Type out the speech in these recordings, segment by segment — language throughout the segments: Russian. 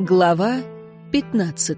Глава 15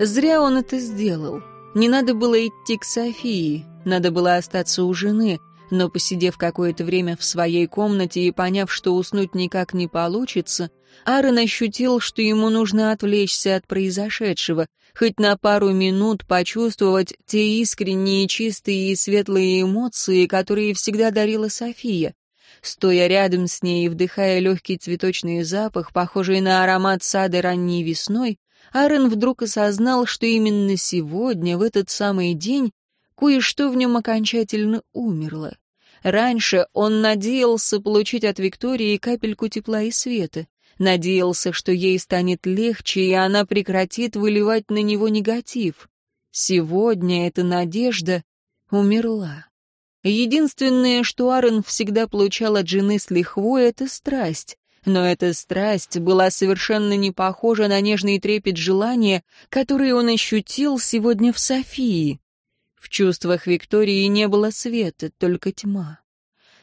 Зря он это сделал. Не надо было идти к Софии, надо было остаться у жены, но, посидев какое-то время в своей комнате и поняв, что уснуть никак не получится, Аарон ощутил, что ему нужно отвлечься от произошедшего, хоть на пару минут почувствовать те искренние, чистые и светлые эмоции, которые всегда дарила София. Стоя рядом с ней и вдыхая легкий цветочный запах, похожий на аромат сада ранней весной, Аарон вдруг осознал, что именно сегодня, в этот самый день, кое-что в нем окончательно умерло. Раньше он надеялся получить от Виктории капельку тепла и света, надеялся, что ей станет легче, и она прекратит выливать на него негатив. Сегодня эта надежда умерла. Единственное, что Аарон всегда получал от жены с лихвой, — это страсть. Но эта страсть была совершенно не похожа на нежный трепет желания, который он ощутил сегодня в Софии. В чувствах Виктории не было света, только тьма.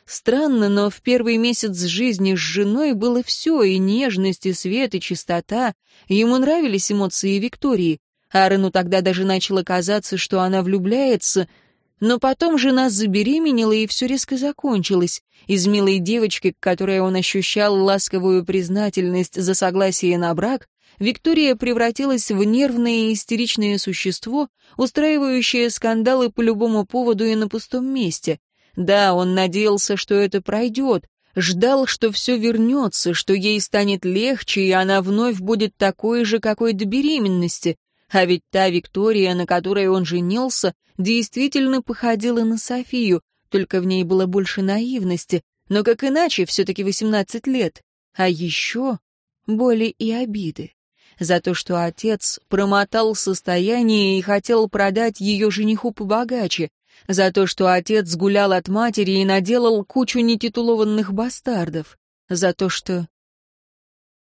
Странно, но в первый месяц жизни с женой было все, и нежность, и свет, и чистота. Ему нравились эмоции Виктории. Аарону тогда даже начало казаться, что она влюбляется — но потом жена забеременела, и все резко закончилось. Из милой девочки, к которой он ощущал ласковую признательность за согласие на брак, Виктория превратилась в нервное и истеричное существо, устраивающее скандалы по любому поводу и на пустом месте. Да, он надеялся, что это пройдет, ждал, что все вернется, что ей станет легче, и она вновь будет такой же, какой до беременности. А ведь та Виктория, на которой он женился, действительно походила на Софию, только в ней было больше наивности, но как иначе, все-таки 18 лет. А еще боли и обиды. За то, что отец промотал состояние и хотел продать ее жениху побогаче, за то, что отец гулял от матери и наделал кучу нетитулованных бастардов, за то, что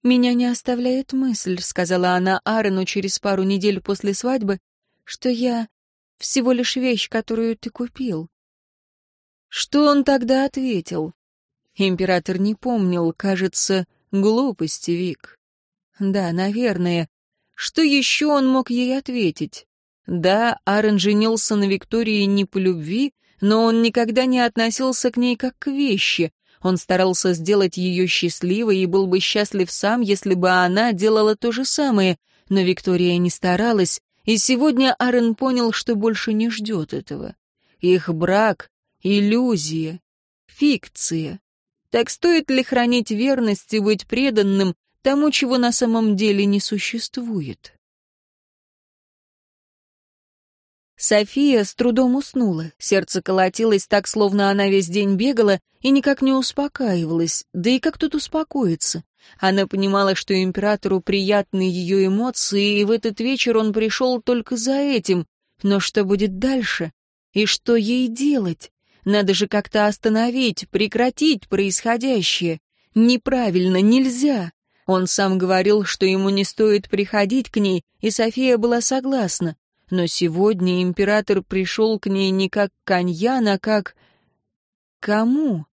«Меня не оставляет мысль», — сказала она Аарону через пару недель после свадьбы, «что я всего лишь вещь, которую ты купил». Что он тогда ответил? Император не помнил, кажется, глупости, Вик. Да, наверное. Что еще он мог ей ответить? Да, Аарон женился на Виктории не по любви, но он никогда не относился к ней как к вещи. Он старался сделать ее счастливой и был бы счастлив сам, если бы она делала то же самое, но Виктория не старалась, и сегодня Аарон понял, что больше не ждет этого. Их брак — иллюзия, фикция. Так стоит ли хранить верность и быть преданным тому, чего на самом деле не существует? София с трудом уснула. Сердце колотилось так, словно она весь день бегала и никак не успокаивалась. Да и как тут успокоиться? Она понимала, что императору приятны ее эмоции, и в этот вечер он пришел только за этим. Но что будет дальше? И что ей делать? Надо же как-то остановить, прекратить происходящее. Неправильно, нельзя. Он сам говорил, что ему не стоит приходить к ней, и София была согласна. Но сегодня император пришел к ней не как к Аньян, а как... Кому?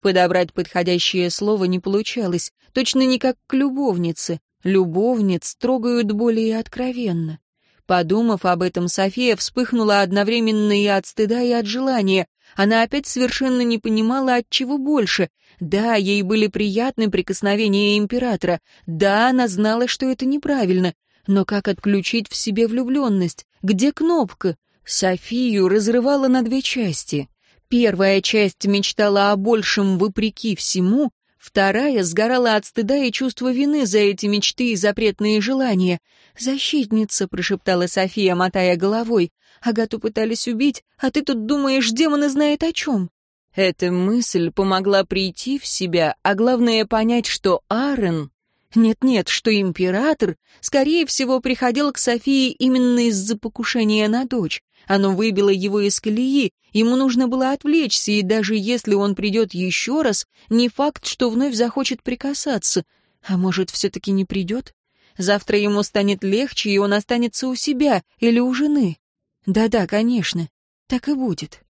Подобрать подходящее слово не получалось, точно не как к любовнице. Любовниц трогают более откровенно. Подумав об этом, София вспыхнула одновременно и от стыда, и от желания. Она опять совершенно не понимала, от чего больше. Да, ей были приятны прикосновения императора. Да, она знала, что это неправильно. Но как отключить в себе влюбленность? Где кнопка? Софию разрывала на две части. Первая часть мечтала о большем вопреки всему, вторая сгорала от стыда и чувства вины за эти мечты и запретные желания. «Защитница», — прошептала София, мотая головой. «Агату пытались убить, а ты тут думаешь, демоны знает о чем». Эта мысль помогла прийти в себя, а главное понять, что Аарон нет-нет, что император, скорее всего, приходил к Софии именно из-за покушения на дочь. Оно выбило его из колеи, ему нужно было отвлечься, и даже если он придет еще раз, не факт, что вновь захочет прикасаться. А может, все-таки не придет? Завтра ему станет легче, и он останется у себя или у жены. Да-да, конечно, так и будет.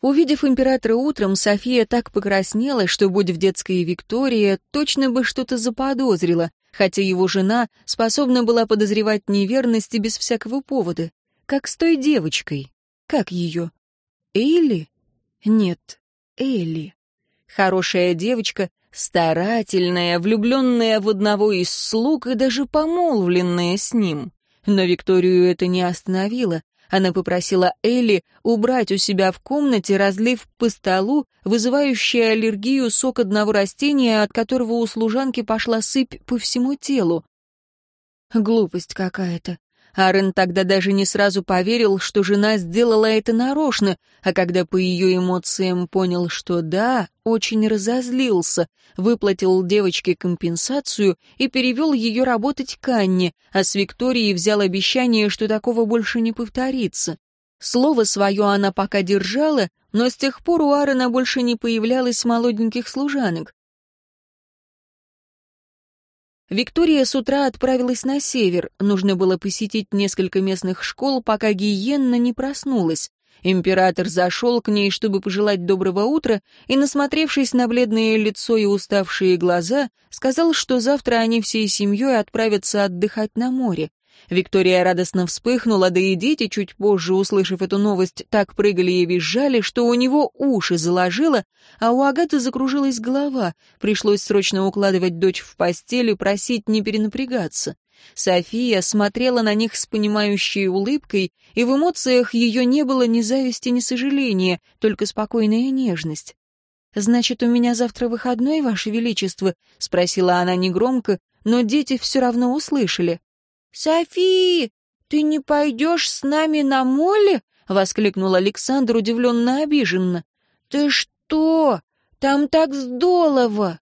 Увидев императора утром, София так покраснела, что, будь в детской Виктория, точно бы что-то заподозрила, хотя его жена способна была подозревать неверность и без всякого повода. Как с той девочкой. Как ее? Элли? Нет, Элли. Хорошая девочка, старательная, влюбленная в одного из слуг и даже помолвленная с ним. Но Викторию это не остановило. Она попросила Элли убрать у себя в комнате, разлив по столу, вызывающий аллергию сок одного растения, от которого у служанки пошла сыпь по всему телу. Глупость какая-то. Арен тогда даже не сразу поверил, что жена сделала это нарочно, а когда по ее эмоциям понял, что да, очень разозлился, выплатил девочке компенсацию и перевел ее работать к Анне, а с Викторией взял обещание, что такого больше не повторится. Слово свое она пока держала, но с тех пор у Аарона больше не появлялось молоденьких служанок. Виктория с утра отправилась на север. Нужно было посетить несколько местных школ, пока Гиенна не проснулась. Император зашел к ней, чтобы пожелать доброго утра, и, насмотревшись на бледное лицо и уставшие глаза, сказал, что завтра они всей семьей отправятся отдыхать на море. Виктория радостно вспыхнула, да и дети, чуть позже, услышав эту новость, так прыгали и визжали, что у него уши заложило, а у Агаты закружилась голова. Пришлось срочно укладывать дочь в постель и просить не перенапрягаться. София смотрела на них с понимающей улыбкой, и в эмоциях ее не было ни зависти, ни сожаления, только спокойная нежность. «Значит, у меня завтра выходной, Ваше Величество?» — спросила она негромко, но дети все равно услышали. «Софи, ты не пойдешь с нами на моле?» — воскликнул Александр удивленно обиженно. «Ты что? Там так здорово!»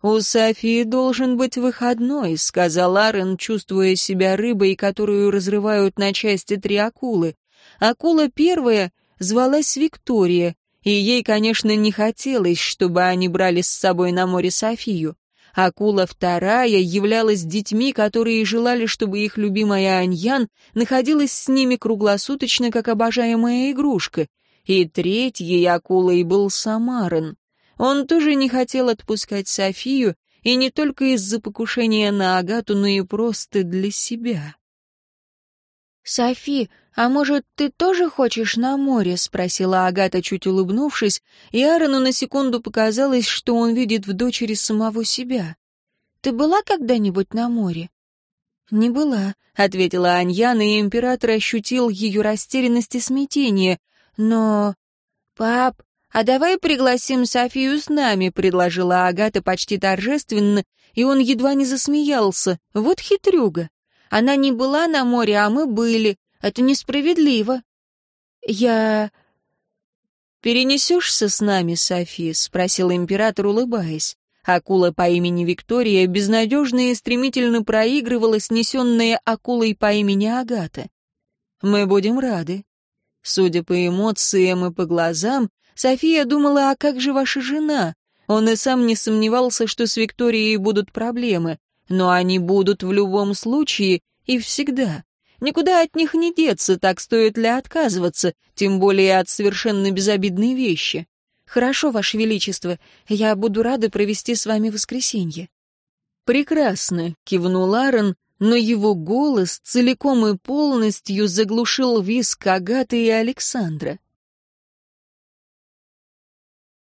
«У Софии должен быть выходной», — сказал Арен, чувствуя себя рыбой, которую разрывают на части три акулы. Акула первая звалась Виктория, и ей, конечно, не хотелось, чтобы они брали с собой на море Софию. Акула вторая являлась детьми, которые желали, чтобы их любимая Аньян находилась с ними круглосуточно, как обожаемая игрушка. И третьей акулой был Самарен. Он тоже не хотел отпускать Софию, и не только из-за покушения на Агату, но и просто для себя. «Софи, а может, ты тоже хочешь на море?» — спросила Агата, чуть улыбнувшись, и Аарону на секунду показалось, что он видит в дочери самого себя. «Ты была когда-нибудь на море?» «Не была», — ответила Аньяна, и император ощутил ее растерянность и смятение. «Но...» «Пап, а давай пригласим Софию с нами», — предложила Агата почти торжественно, и он едва не засмеялся. «Вот хитрюга». Она не была на море, а мы были. Это несправедливо. Я... «Перенесешься с нами, Софи?» — спросил император, улыбаясь. Акула по имени Виктория безнадежно и стремительно проигрывала снесенная акулой по имени Агата. «Мы будем рады». Судя по эмоциям и по глазам, София думала, а как же ваша жена? Он и сам не сомневался, что с Викторией будут проблемы но они будут в любом случае и всегда. Никуда от них не деться, так стоит ли отказываться, тем более от совершенно безобидной вещи. Хорошо, Ваше Величество, я буду рада провести с вами воскресенье. Прекрасно, кивнул Аарон, но его голос целиком и полностью заглушил визг Агаты и Александра.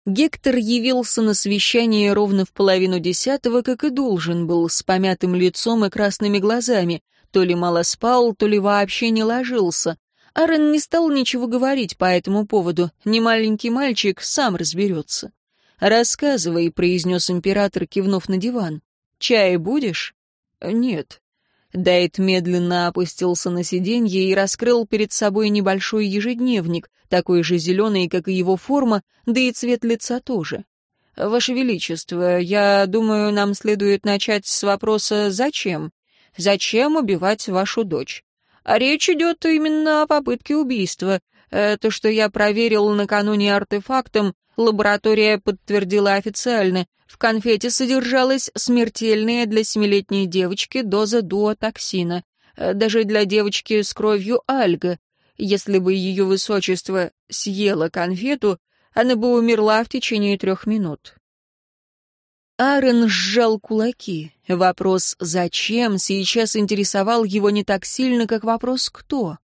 Гектор явился на совещание ровно в половину десятого, как и должен был, с помятым лицом и красными глазами. То ли мало спал, то ли вообще не ложился. Аарон не стал ничего говорить по этому поводу. Не маленький мальчик, сам разберется. «Рассказывай», — произнес император, кивнув на диван. «Чай будешь?» «Нет». Дайт медленно опустился на сиденье и раскрыл перед собой небольшой ежедневник, такой же зеленый, как и его форма, да и цвет лица тоже. «Ваше Величество, я думаю, нам следует начать с вопроса «Зачем?» Зачем убивать вашу дочь? А речь идет именно о попытке убийства. То, что я проверил накануне артефактом, лаборатория подтвердила официально. В конфете содержалась смертельная для семилетней девочки доза дуотоксина. Даже для девочки с кровью альга. Если бы ее высочество съело конфету, она бы умерла в течение трех минут. Аарон сжал кулаки. Вопрос «зачем» сейчас интересовал его не так сильно, как вопрос «кто».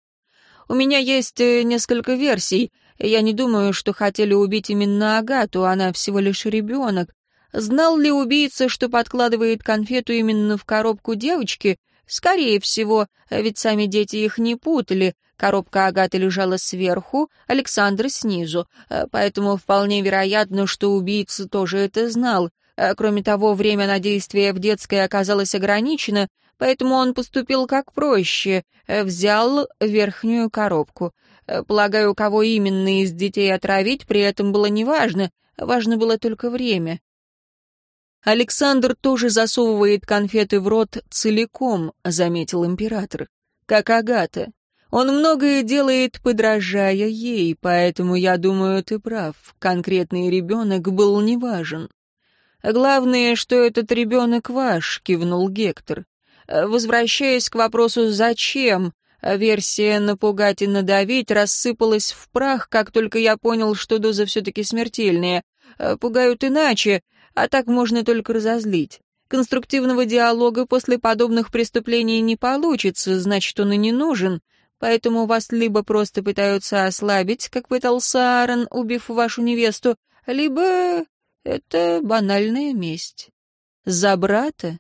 «У меня есть э, несколько версий. Я не думаю, что хотели убить именно Агату, она всего лишь ребенок. Знал ли убийца, что подкладывает конфету именно в коробку девочки? Скорее всего, ведь сами дети их не путали. Коробка Агаты лежала сверху, Александр снизу, э, поэтому вполне вероятно, что убийца тоже это знал. Э, кроме того, время на действие в детской оказалось ограничено, поэтому он поступил как проще, э, взял верхнюю коробку. Э, полагаю, кого именно из детей отравить, при этом было неважно, важно было только время. «Александр тоже засовывает конфеты в рот целиком», — заметил император, — «как Агата. Он многое делает, подражая ей, поэтому, я думаю, ты прав, конкретный ребенок был неважен. «Главное, что этот ребенок ваш», — кивнул Гектор. Возвращаясь к вопросу «зачем?», версия «напугать и надавить» рассыпалась в прах, как только я понял, что доза все-таки смертельная. Пугают иначе, а так можно только разозлить. Конструктивного диалога после подобных преступлений не получится, значит, он и не нужен. Поэтому вас либо просто пытаются ослабить, как пытался Аарон, убив вашу невесту, либо это банальная месть. За брата?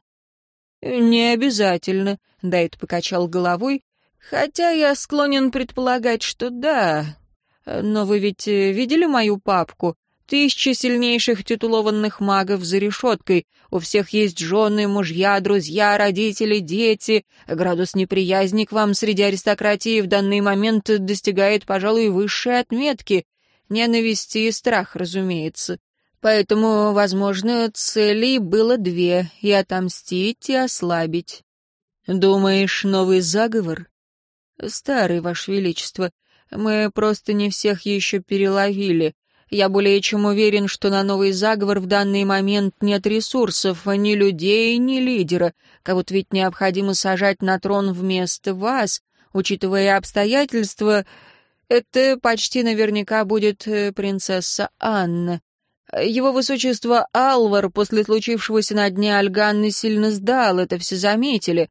Не обязательно, Дайт покачал головой, хотя я склонен предполагать, что да. Но вы ведь э, видели мою папку? Тысячи сильнейших титулованных магов за решеткой. У всех есть жены, мужья, друзья, родители, дети. Градус неприязни к вам среди аристократии в данный момент достигает, пожалуй, высшей отметки. Ненависти и страх, разумеется. Поэтому, возможно, целей было две — и отомстить, и ослабить. Думаешь, новый заговор? Старый, Ваше Величество. Мы просто не всех еще переловили. Я более чем уверен, что на новый заговор в данный момент нет ресурсов, ни людей, ни лидера. Кого-то ведь необходимо сажать на трон вместо вас. Учитывая обстоятельства, это почти наверняка будет э, принцесса Анна. Его высочество Алвар после случившегося на дне Альганны сильно сдал, это все заметили.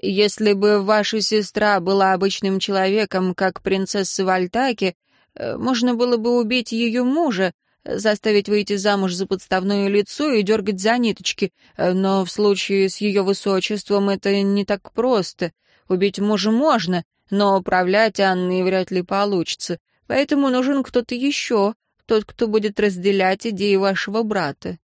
Если бы ваша сестра была обычным человеком, как принцесса Вальтаки, э, можно было бы убить ее мужа, заставить выйти замуж за подставное лицо и дергать за ниточки, э, но в случае с ее высочеством это не так просто. Убить мужа можно, но управлять Анной вряд ли получится, поэтому нужен кто-то еще, тот, кто будет разделять идеи вашего брата.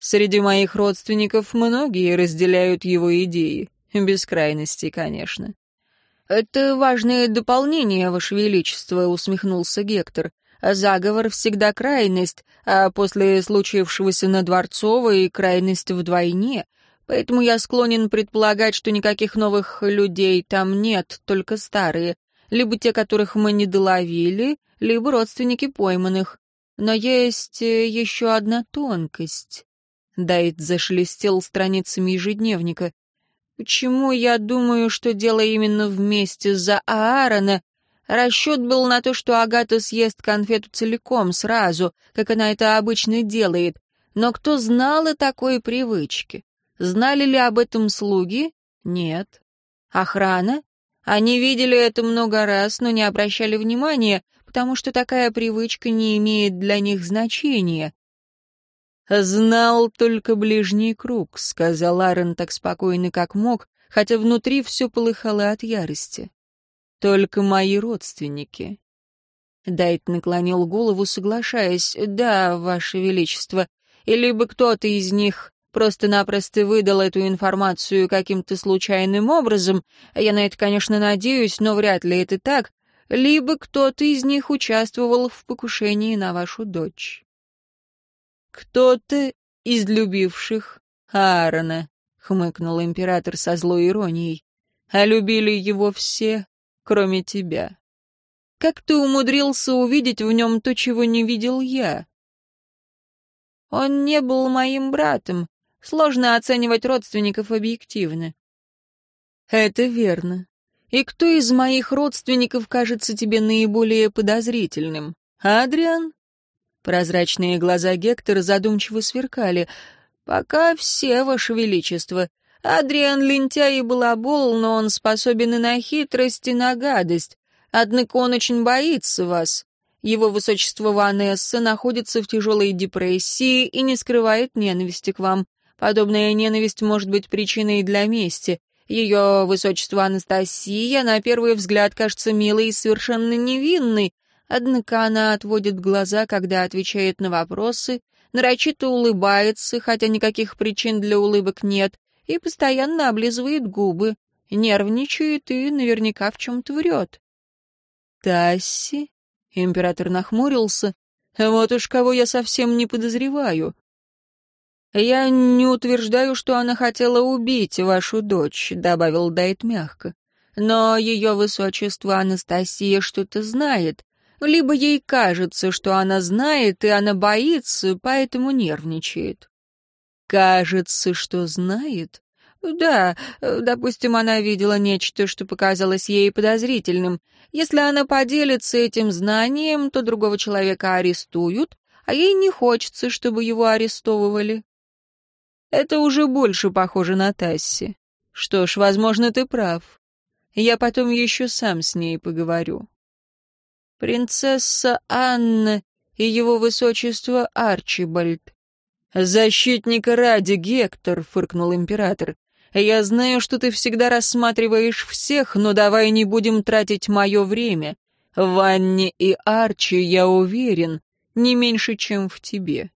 Среди моих родственников многие разделяют его идеи. Без крайности, конечно. «Это важное дополнение, Ваше Величество», — усмехнулся Гектор. «Заговор всегда крайность, а после случившегося на Дворцовой крайность вдвойне. Поэтому я склонен предполагать, что никаких новых людей там нет, только старые. Либо те, которых мы не доловили, либо родственники пойманных. Но есть э, еще одна тонкость. Дайт зашелестел страницами ежедневника. Почему я думаю, что дело именно вместе за Аарона? Расчет был на то, что Агата съест конфету целиком, сразу, как она это обычно делает. Но кто знал о такой привычке? Знали ли об этом слуги? Нет. Охрана? Они видели это много раз, но не обращали внимания, потому что такая привычка не имеет для них значения. «Знал только ближний круг», — сказал Аарон так спокойно, как мог, хотя внутри все полыхало от ярости. «Только мои родственники». Дайт наклонил голову, соглашаясь. «Да, Ваше Величество, либо кто-то из них просто-напросто выдал эту информацию каким-то случайным образом, я на это, конечно, надеюсь, но вряд ли это так, либо кто-то из них участвовал в покушении на вашу дочь. Кто-то из любивших Аарона, хмыкнул император со злой иронией, а любили его все, кроме тебя. Как ты умудрился увидеть в нем то, чего не видел я? Он не был моим братом, Сложно оценивать родственников объективно. Это верно. И кто из моих родственников кажется тебе наиболее подозрительным? Адриан?» Прозрачные глаза Гектора задумчиво сверкали. «Пока все, Ваше Величество. Адриан лентяй и балабол, но он способен и на хитрость, и на гадость. Однако он очень боится вас. Его высочество Ванесса находится в тяжелой депрессии и не скрывает ненависти к вам. Подобная ненависть может быть причиной для мести. Ее высочество Анастасия на первый взгляд кажется милой и совершенно невинной, однако она отводит глаза, когда отвечает на вопросы, нарочито улыбается, хотя никаких причин для улыбок нет, и постоянно облизывает губы, нервничает и наверняка в чем-то врет. «Тасси?» — император нахмурился. «Вот уж кого я совсем не подозреваю. «Я не утверждаю, что она хотела убить вашу дочь», — добавил Дайт мягко. «Но ее высочество Анастасия что-то знает. Либо ей кажется, что она знает, и она боится, поэтому нервничает». «Кажется, что знает?» «Да, допустим, она видела нечто, что показалось ей подозрительным. Если она поделится этим знанием, то другого человека арестуют, а ей не хочется, чтобы его арестовывали». Это уже больше похоже на Тасси. Что ж, возможно, ты прав. Я потом еще сам с ней поговорю. Принцесса Анна и его высочество Арчибальд. «Защитника ради, Гектор», — фыркнул император. «Я знаю, что ты всегда рассматриваешь всех, но давай не будем тратить мое время. В Анне и Арчи, я уверен, не меньше, чем в тебе».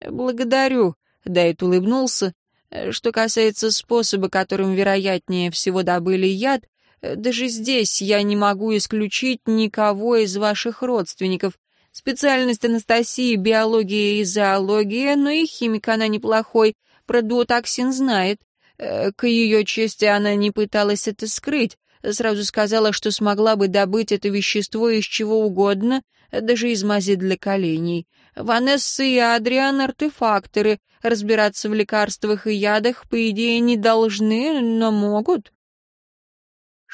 «Благодарю», Дайт улыбнулся. «Э, что касается способа, которым, вероятнее всего, добыли яд, даже здесь я не могу исключить никого из ваших родственников. Специальность Анастасии — биология и зоология, но и химик она неплохой, про дуотоксин знает. Э, к ее чести она не пыталась это скрыть, сразу сказала, что смогла бы добыть это вещество из чего угодно, даже из мази для коленей. Ванесса и Адриан — артефакторы, разбираться в лекарствах и ядах, по идее, не должны, но могут.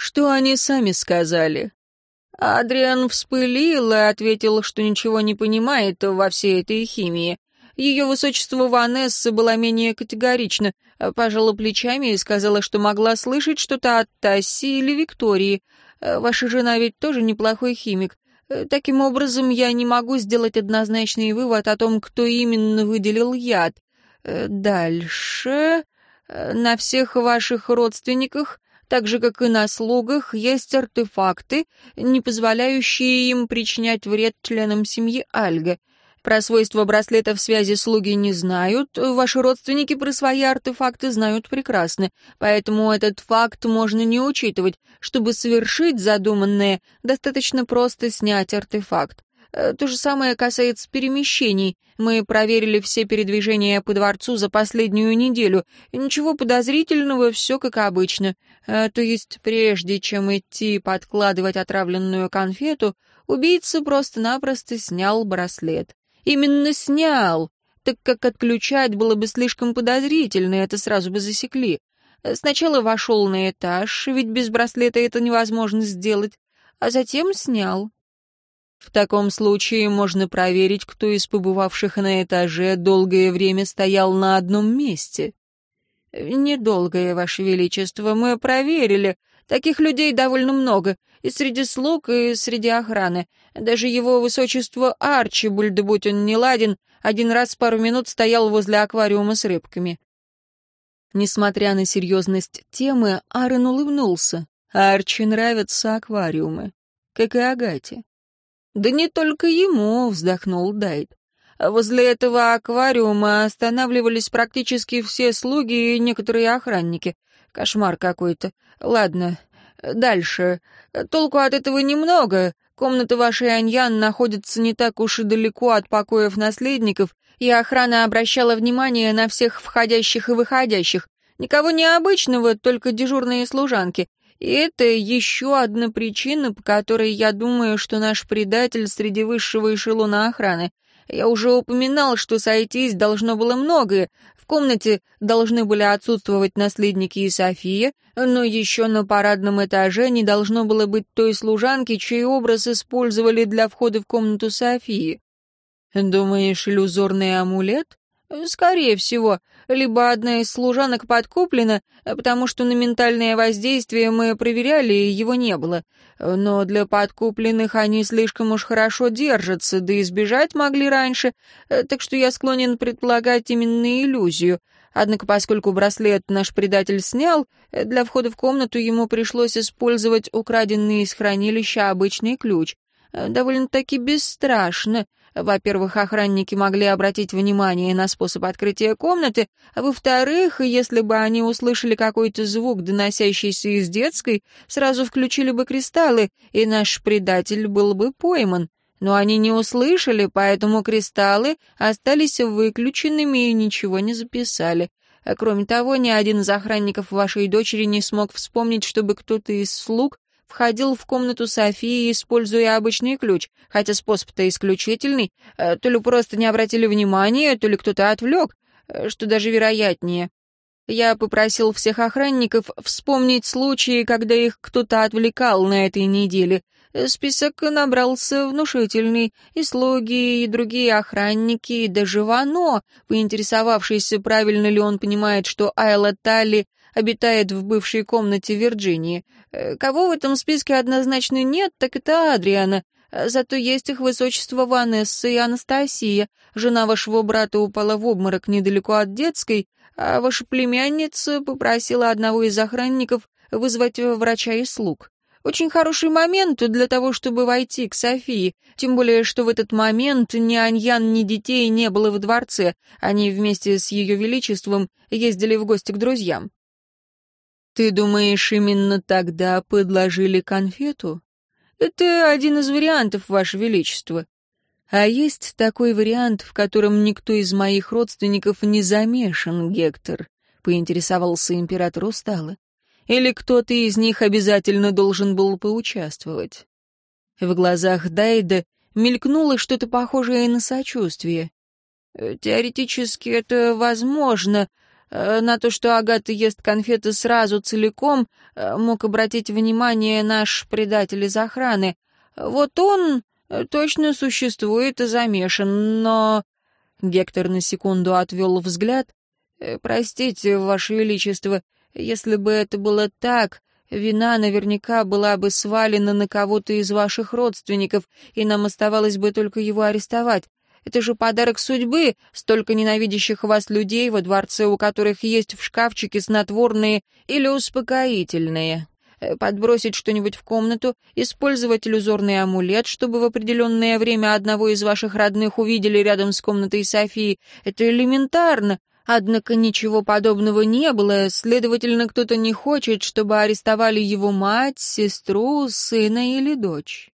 Что они сами сказали? Адриан вспылил и ответил, что ничего не понимает во всей этой химии. Ее высочество Ванесса была менее категорична, пожала плечами и сказала, что могла слышать что-то от Тасси или Виктории. Ваша жена ведь тоже неплохой химик. Таким образом, я не могу сделать однозначный вывод о том, кто именно выделил яд. Дальше. На всех ваших родственниках, так же, как и на слугах, есть артефакты, не позволяющие им причинять вред членам семьи Альга. Про свойства браслетов связи слуги не знают, ваши родственники про свои артефакты знают прекрасно, поэтому этот факт можно не учитывать. Чтобы совершить задуманное, достаточно просто снять артефакт. Э, то же самое касается перемещений. Мы проверили все передвижения по дворцу за последнюю неделю. Ничего подозрительного, все как обычно. Э, то есть, прежде чем идти подкладывать отравленную конфету, убийца просто-напросто снял браслет. Именно снял, так как отключать было бы слишком подозрительно, это сразу бы засекли. Сначала вошел на этаж, ведь без браслета это невозможно сделать, а затем снял. В таком случае можно проверить, кто из побывавших на этаже долгое время стоял на одном месте. «Недолгое, Ваше Величество, мы проверили. Таких людей довольно много, и среди слуг, и среди охраны. Даже его высочество Арчибальд, будь он не ладен, один раз пару минут стоял возле аквариума с рыбками». Несмотря на серьезность темы, Аарон улыбнулся. Арчи нравятся аквариумы, как и Агате. «Да не только ему», — вздохнул Дайт. «Возле этого аквариума останавливались практически все слуги и некоторые охранники. Кошмар какой-то. Ладно, дальше. Толку от этого немного. Комната вашей Аньян находится не так уж и далеко от покоев наследников, и охрана обращала внимание на всех входящих и выходящих. Никого необычного, только дежурные служанки. Это еще одна причина, по которой я думаю, что наш предатель среди высшего эшелона охраны. Я уже упоминал, что сойтись должно было многое, В комнате должны были отсутствовать наследники и София, но еще на парадном этаже не должно было быть той служанки, чей образ использовали для входа в комнату Софии. Думаешь, иллюзорный амулет? Скорее всего, либо одна из служанок подкуплена, потому что на ментальное воздействие мы проверяли, и его не было. Но для подкупленных они слишком уж хорошо держатся, да и сбежать могли раньше, так что я склонен предполагать именно иллюзию. Однако, поскольку браслет наш предатель снял, для входа в комнату ему пришлось использовать украденный из хранилища обычный ключ. Довольно-таки бесстрашно — во-первых, охранники могли обратить внимание на способ открытия комнаты, а во-вторых, если бы они услышали какой-то звук, доносящийся из детской, сразу включили бы кристаллы, и наш предатель был бы пойман. Но они не услышали, поэтому кристаллы остались выключенными и ничего не записали. Кроме того, ни один из охранников вашей дочери не смог вспомнить, чтобы кто-то из слуг входил в комнату Софии, используя обычный ключ, хотя способ-то исключительный, э, то ли просто не обратили внимания, то ли кто-то отвлек, э, что даже вероятнее. Я попросил всех охранников вспомнить случаи, когда их кто-то отвлекал на этой неделе. Список набрался внушительный, и слуги, и другие охранники, и даже Вано, поинтересовавшийся, правильно ли он понимает, что Айла Талли обитает в бывшей комнате Вирджинии. Э, кого в этом списке однозначно нет, так это Адриана. Э, зато есть их высочество Ванесса и Анастасия. Жена вашего брата упала в обморок недалеко от детской, а ваша племянница попросила одного из охранников вызвать врача и слуг. Очень хороший момент для того, чтобы войти к Софии, тем более, что в этот момент ни Аньян, ни детей не было в дворце, они вместе с ее величеством ездили в гости к друзьям. «Ты думаешь, именно тогда подложили конфету?» «Это один из вариантов, Ваше Величество. А есть такой вариант, в котором никто из моих родственников не замешан, Гектор», — поинтересовался император устало. «Или кто-то из них обязательно должен был поучаствовать?» В глазах Дайда мелькнуло что-то похожее на сочувствие. «Теоретически это возможно», Э, на то, что Агата ест конфеты сразу целиком, э, мог обратить внимание наш предатель из охраны. Вот он э, точно существует и замешан, но...» Гектор на секунду отвел взгляд. «Простите, Ваше Величество, если бы это было так, вина наверняка была бы свалена на кого-то из ваших родственников, и нам оставалось бы только его арестовать. Это же подарок судьбы, столько ненавидящих вас людей во дворце, у которых есть в шкафчике снотворные или успокоительные. Э, подбросить что-нибудь в комнату, использовать иллюзорный амулет, чтобы в определенное время одного из ваших родных увидели рядом с комнатой Софии. Это элементарно. Однако ничего подобного не было, следовательно, кто-то не хочет, чтобы арестовали его мать, сестру, сына или дочь.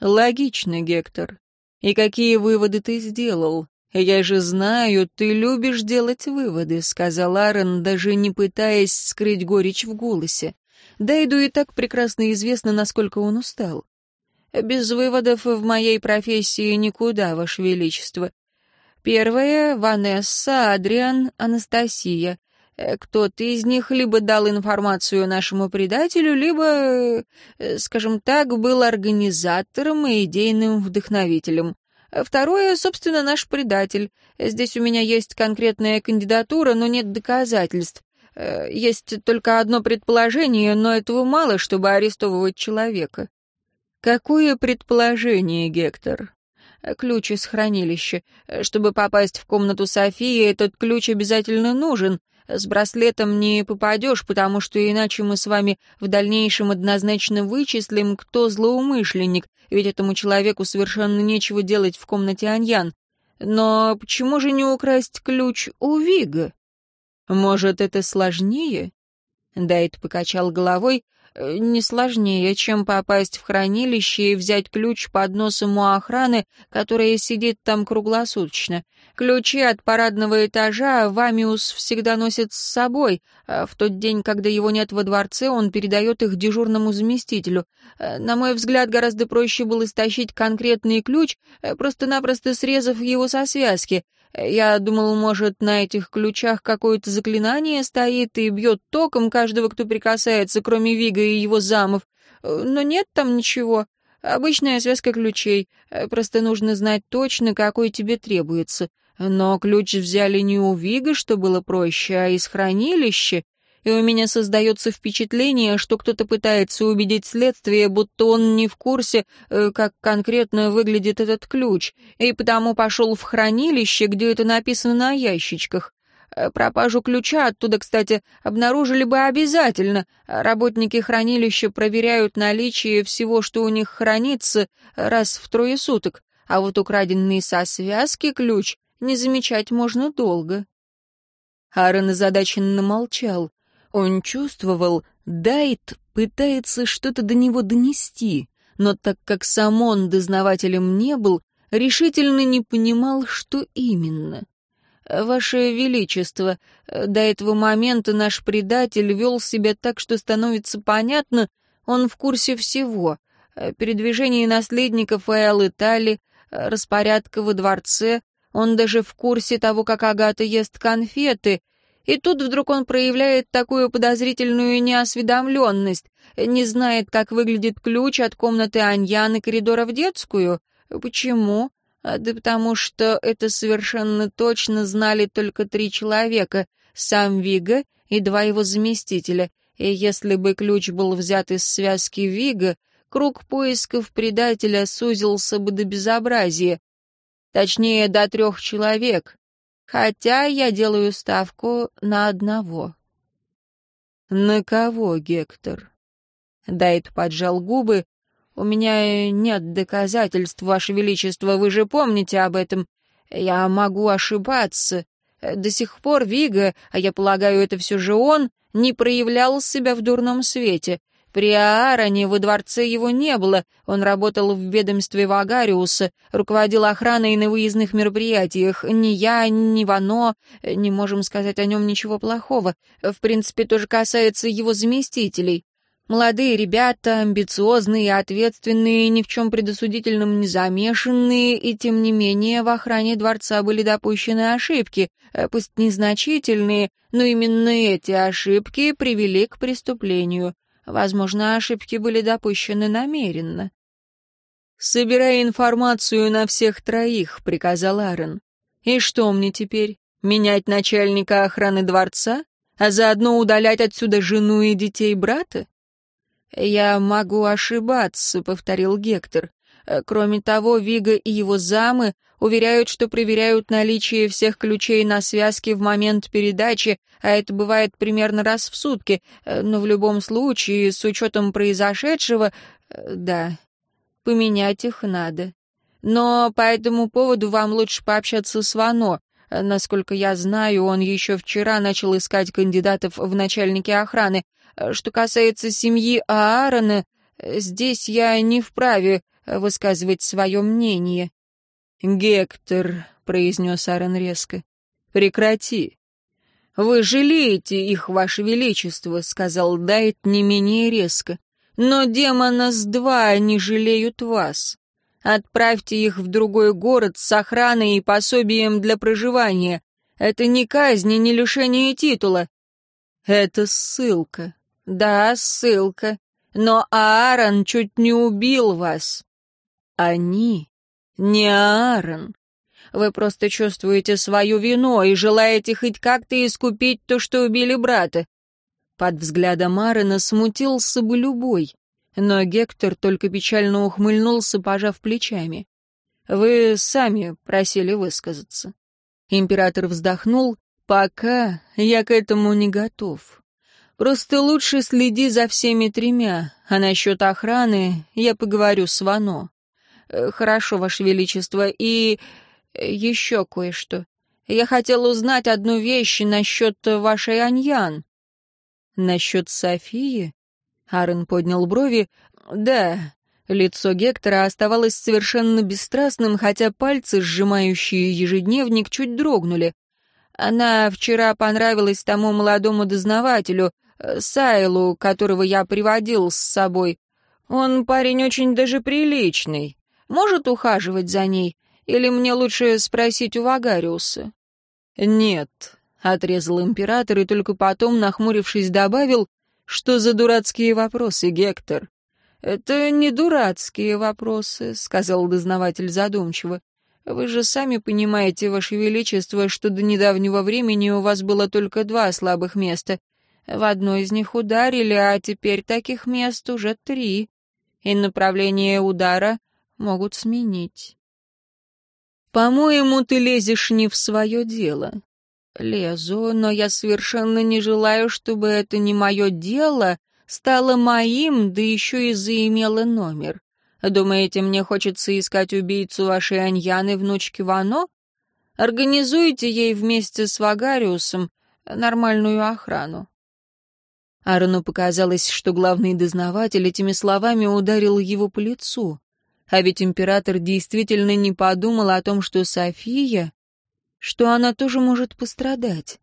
Логично, Гектор. И какие выводы ты сделал? Я же знаю, ты любишь делать выводы, сказал Аарон, даже не пытаясь скрыть горечь в голосе. Дайду и так прекрасно известно, насколько он устал. Без выводов в моей профессии никуда, Ваше Величество. Первое — Ванесса, Адриан, Анастасия. Кто-то из них либо дал информацию нашему предателю, либо, э, скажем так, был организатором и идейным вдохновителем. Второе, собственно, наш предатель. Здесь у меня есть конкретная кандидатура, но нет доказательств. Э, есть только одно предположение, но этого мало, чтобы арестовывать человека. Какое предположение, Гектор? Ключ из хранилища. Чтобы попасть в комнату Софии, этот ключ обязательно нужен. С браслетом не попадешь, потому что иначе мы с вами в дальнейшем однозначно вычислим, кто злоумышленник, ведь этому человеку совершенно нечего делать в комнате Аньян. Но почему же не украсть ключ у Вига? Может, это сложнее? Дайт покачал головой, не сложнее, чем попасть в хранилище и взять ключ под носом у охраны, которая сидит там круглосуточно. Ключи от парадного этажа Вамиус всегда носит с собой, а в тот день, когда его нет во дворце, он передает их дежурному заместителю. Э, на мой взгляд, гораздо проще было стащить конкретный ключ, э, просто-напросто срезав его со связки. Я думал, может, на этих ключах какое-то заклинание стоит и бьет током каждого, кто прикасается, кроме Вига и его замов. Но нет там ничего. Обычная связка ключей. Просто нужно знать точно, какой тебе требуется. Но ключ взяли не у Вига, что было проще, а из хранилища, и у меня создается впечатление, что кто-то пытается убедить следствие, будто он не в курсе, э, как конкретно выглядит этот ключ, и потому пошел в хранилище, где это написано на ящичках. Э, пропажу ключа оттуда, кстати, обнаружили бы обязательно. Работники хранилища проверяют наличие всего, что у них хранится, раз в трое суток, а вот украденный со связки ключ не замечать можно долго. Аарон озадаченно молчал. Он чувствовал, Дайт пытается что-то до него донести, но так как сам он дознавателем не был, решительно не понимал, что именно. «Ваше Величество, до этого момента наш предатель вел себя так, что становится понятно, он в курсе всего. Передвижение наследников Аэл Тали, распорядка во дворце, он даже в курсе того, как Агата ест конфеты, и тут вдруг он проявляет такую подозрительную неосведомленность, не знает, как выглядит ключ от комнаты Аньяны коридора в детскую. Почему? А, да потому что это совершенно точно знали только три человека, сам Вига и два его заместителя. И если бы ключ был взят из связки Вига, круг поисков предателя сузился бы до безобразия. Точнее, до трех человек, Хотя я делаю ставку на одного. На кого, Гектор? Дайт поджал губы. У меня нет доказательств, Ваше Величество, вы же помните об этом. Я могу ошибаться. До сих пор Вига, а я полагаю, это все же он, не проявлял себя в дурном свете. При Аароне во дворце его не было, он работал в ведомстве Вагариуса, руководил охраной на выездных мероприятиях. Ни я, ни Вано не можем сказать о нем ничего плохого. В принципе, тоже касается его заместителей. Молодые ребята, амбициозные, ответственные, ни в чем предосудительном не замешанные, и тем не менее в охране дворца были допущены ошибки, пусть незначительные, но именно эти ошибки привели к преступлению. Возможно, ошибки были допущены намеренно. «Собирай информацию на всех троих», — приказал Аарон. «И что мне теперь? Менять начальника охраны дворца? А заодно удалять отсюда жену и детей брата?» «Я могу ошибаться», — повторил Гектор. «Кроме того, Вига и его замы Уверяют, что проверяют наличие всех ключей на связке в момент передачи, а это бывает примерно раз в сутки. Э, но в любом случае, с учетом произошедшего, э, да, поменять их надо. Но по этому поводу вам лучше пообщаться с Вано. Э, насколько я знаю, он еще вчера начал искать кандидатов в начальники охраны. Что касается семьи Аарона, здесь я не вправе высказывать свое мнение. «Гектор», — произнес Аарон резко, — «прекрати». «Вы жалеете их, Ваше Величество», — сказал Дайт не менее резко. «Но демона с два они жалеют вас. Отправьте их в другой город с охраной и пособием для проживания. Это не казнь и не лишение титула. Это ссылка. Да, ссылка. Но Аарон чуть не убил вас. Они не Аарон. Вы просто чувствуете свою вину и желаете хоть как-то искупить то, что убили брата. Под взглядом Аарона смутился бы любой, но Гектор только печально ухмыльнулся, пожав плечами. «Вы сами просили высказаться». Император вздохнул. «Пока я к этому не готов. Просто лучше следи за всеми тремя, а насчет охраны я поговорю с Вано. Э, «Хорошо, Ваше Величество, и э, еще кое-что. Я хотел узнать одну вещь насчет вашей Аньян». «Насчет Софии?» Аарон поднял брови. «Да». Лицо Гектора оставалось совершенно бесстрастным, хотя пальцы, сжимающие ежедневник, чуть дрогнули. Она вчера понравилась тому молодому дознавателю, э, Сайлу, которого я приводил с собой. Он парень очень даже приличный может ухаживать за ней. Или мне лучше спросить у Вагариуса?» «Нет», — отрезал император и только потом, нахмурившись, добавил, «что за дурацкие вопросы, Гектор?» «Это не дурацкие вопросы», — сказал дознаватель задумчиво. «Вы же сами понимаете, Ваше Величество, что до недавнего времени у вас было только два слабых места. В одно из них ударили, а теперь таких мест уже три. И направление удара могут сменить». «По-моему, ты лезешь не в свое дело». «Лезу, но я совершенно не желаю, чтобы это не мое дело стало моим, да еще и заимело номер. Думаете, мне хочется искать убийцу вашей Аньяны, внучки Вано? Организуйте ей вместе с Вагариусом нормальную охрану». Аарону показалось, что главный дознаватель этими словами ударил его по лицу. А ведь император действительно не подумал о том, что София, что она тоже может пострадать.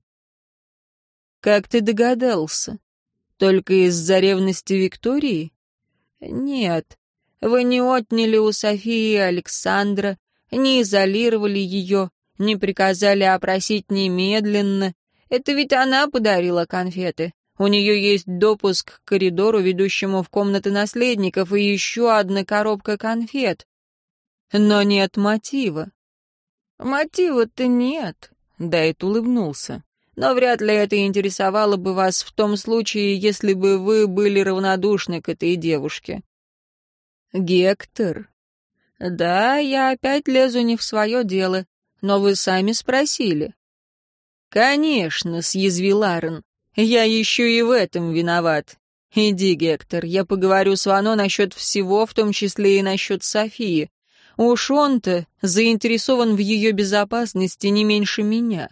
«Как ты догадался? Только из-за ревности Виктории?» «Нет, вы не отняли у Софии Александра, не изолировали ее, не приказали опросить немедленно. Это ведь она подарила конфеты. У нее есть допуск к коридору, ведущему в комнаты наследников, и еще одна коробка конфет. Но нет мотива. Мотива-то нет, Дайт улыбнулся. Но вряд ли это интересовало бы вас в том случае, если бы вы были равнодушны к этой девушке. Гектор. Да, я опять лезу не в свое дело, но вы сами спросили. Конечно, съязвил Аарон. Я еще и в этом виноват. Иди, Гектор, я поговорю с Вано насчет всего, в том числе и насчет Софии. Уж он-то заинтересован в ее безопасности не меньше меня.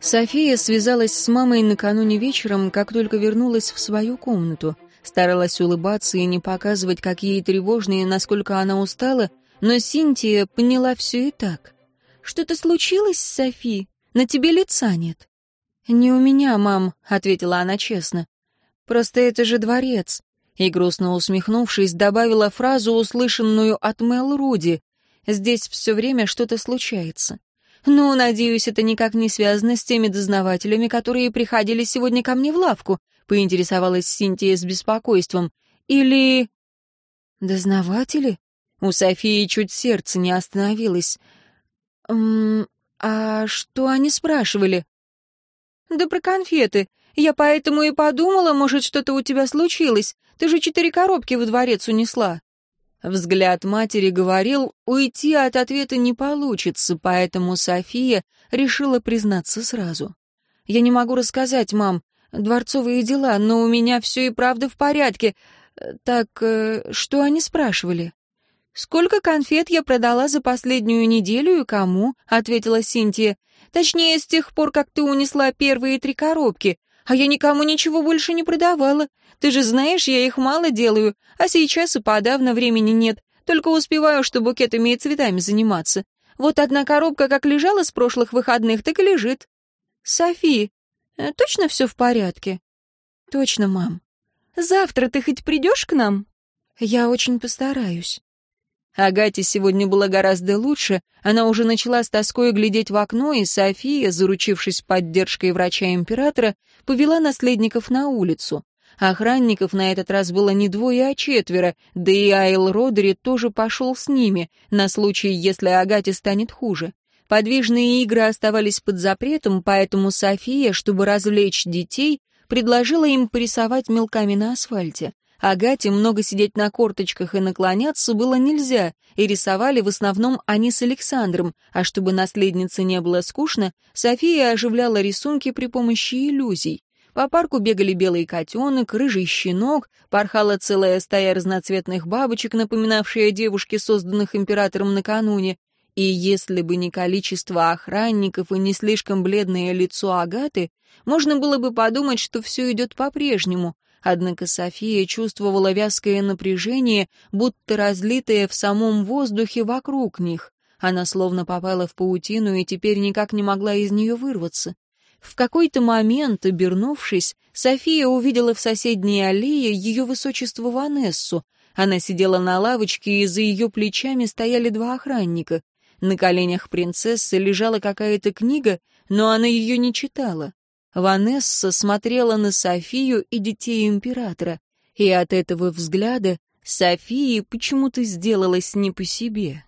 София связалась с мамой накануне вечером, как только вернулась в свою комнату. Старалась улыбаться и не показывать, как ей тревожно и насколько она устала, но Синтия поняла все и так. «Что-то случилось, Софи? На тебе лица нет». «Не у меня, мам», — ответила она честно. «Просто это же дворец». И, грустно усмехнувшись, добавила фразу, услышанную от Мел Руди. «Здесь все время что-то случается». «Ну, надеюсь, это никак не связано с теми дознавателями, которые приходили сегодня ко мне в лавку», — поинтересовалась Синтия с беспокойством. «Или...» «Дознаватели?» У Софии чуть сердце не остановилось. «М а что они спрашивали?» «Да про конфеты. Я поэтому и подумала, может, что-то у тебя случилось. Ты же четыре коробки во дворец унесла». Взгляд матери говорил, уйти от ответа не получится, поэтому София решила признаться сразу. «Я не могу рассказать, мам. Дворцовые дела, но у меня все и правда в порядке. Так, э, что они спрашивали?» «Сколько конфет я продала за последнюю неделю и кому?» — ответила Синтия. «Точнее, с тех пор, как ты унесла первые три коробки. А я никому ничего больше не продавала. Ты же знаешь, я их мало делаю, а сейчас и подавно времени нет. Только успеваю, что букетами и цветами заниматься. Вот одна коробка как лежала с прошлых выходных, так и лежит». «Софи, э, точно все в порядке?» «Точно, мам. Завтра ты хоть придешь к нам?» «Я очень постараюсь». Агате сегодня было гораздо лучше, она уже начала с тоской глядеть в окно, и София, заручившись поддержкой врача-императора, повела наследников на улицу. Охранников на этот раз было не двое, а четверо, да и Айл Родери тоже пошел с ними, на случай, если Агате станет хуже. Подвижные игры оставались под запретом, поэтому София, чтобы развлечь детей, предложила им порисовать мелками на асфальте. Агате много сидеть на корточках и наклоняться было нельзя, и рисовали в основном они с Александром, а чтобы наследнице не было скучно, София оживляла рисунки при помощи иллюзий. По парку бегали белый котенок, рыжий щенок, порхала целая стая разноцветных бабочек, напоминавшая девушки, созданных императором накануне. И если бы не количество охранников и не слишком бледное лицо Агаты, можно было бы подумать, что все идет по-прежнему, Однако София чувствовала вязкое напряжение, будто разлитое в самом воздухе вокруг них. Она словно попала в паутину и теперь никак не могла из нее вырваться. В какой-то момент, обернувшись, София увидела в соседней аллее ее высочество Ванессу. Она сидела на лавочке, и за ее плечами стояли два охранника. На коленях принцессы лежала какая-то книга, но она ее не читала. Ванесса смотрела на Софию и детей императора, и от этого взгляда Софии почему-то сделалось не по себе.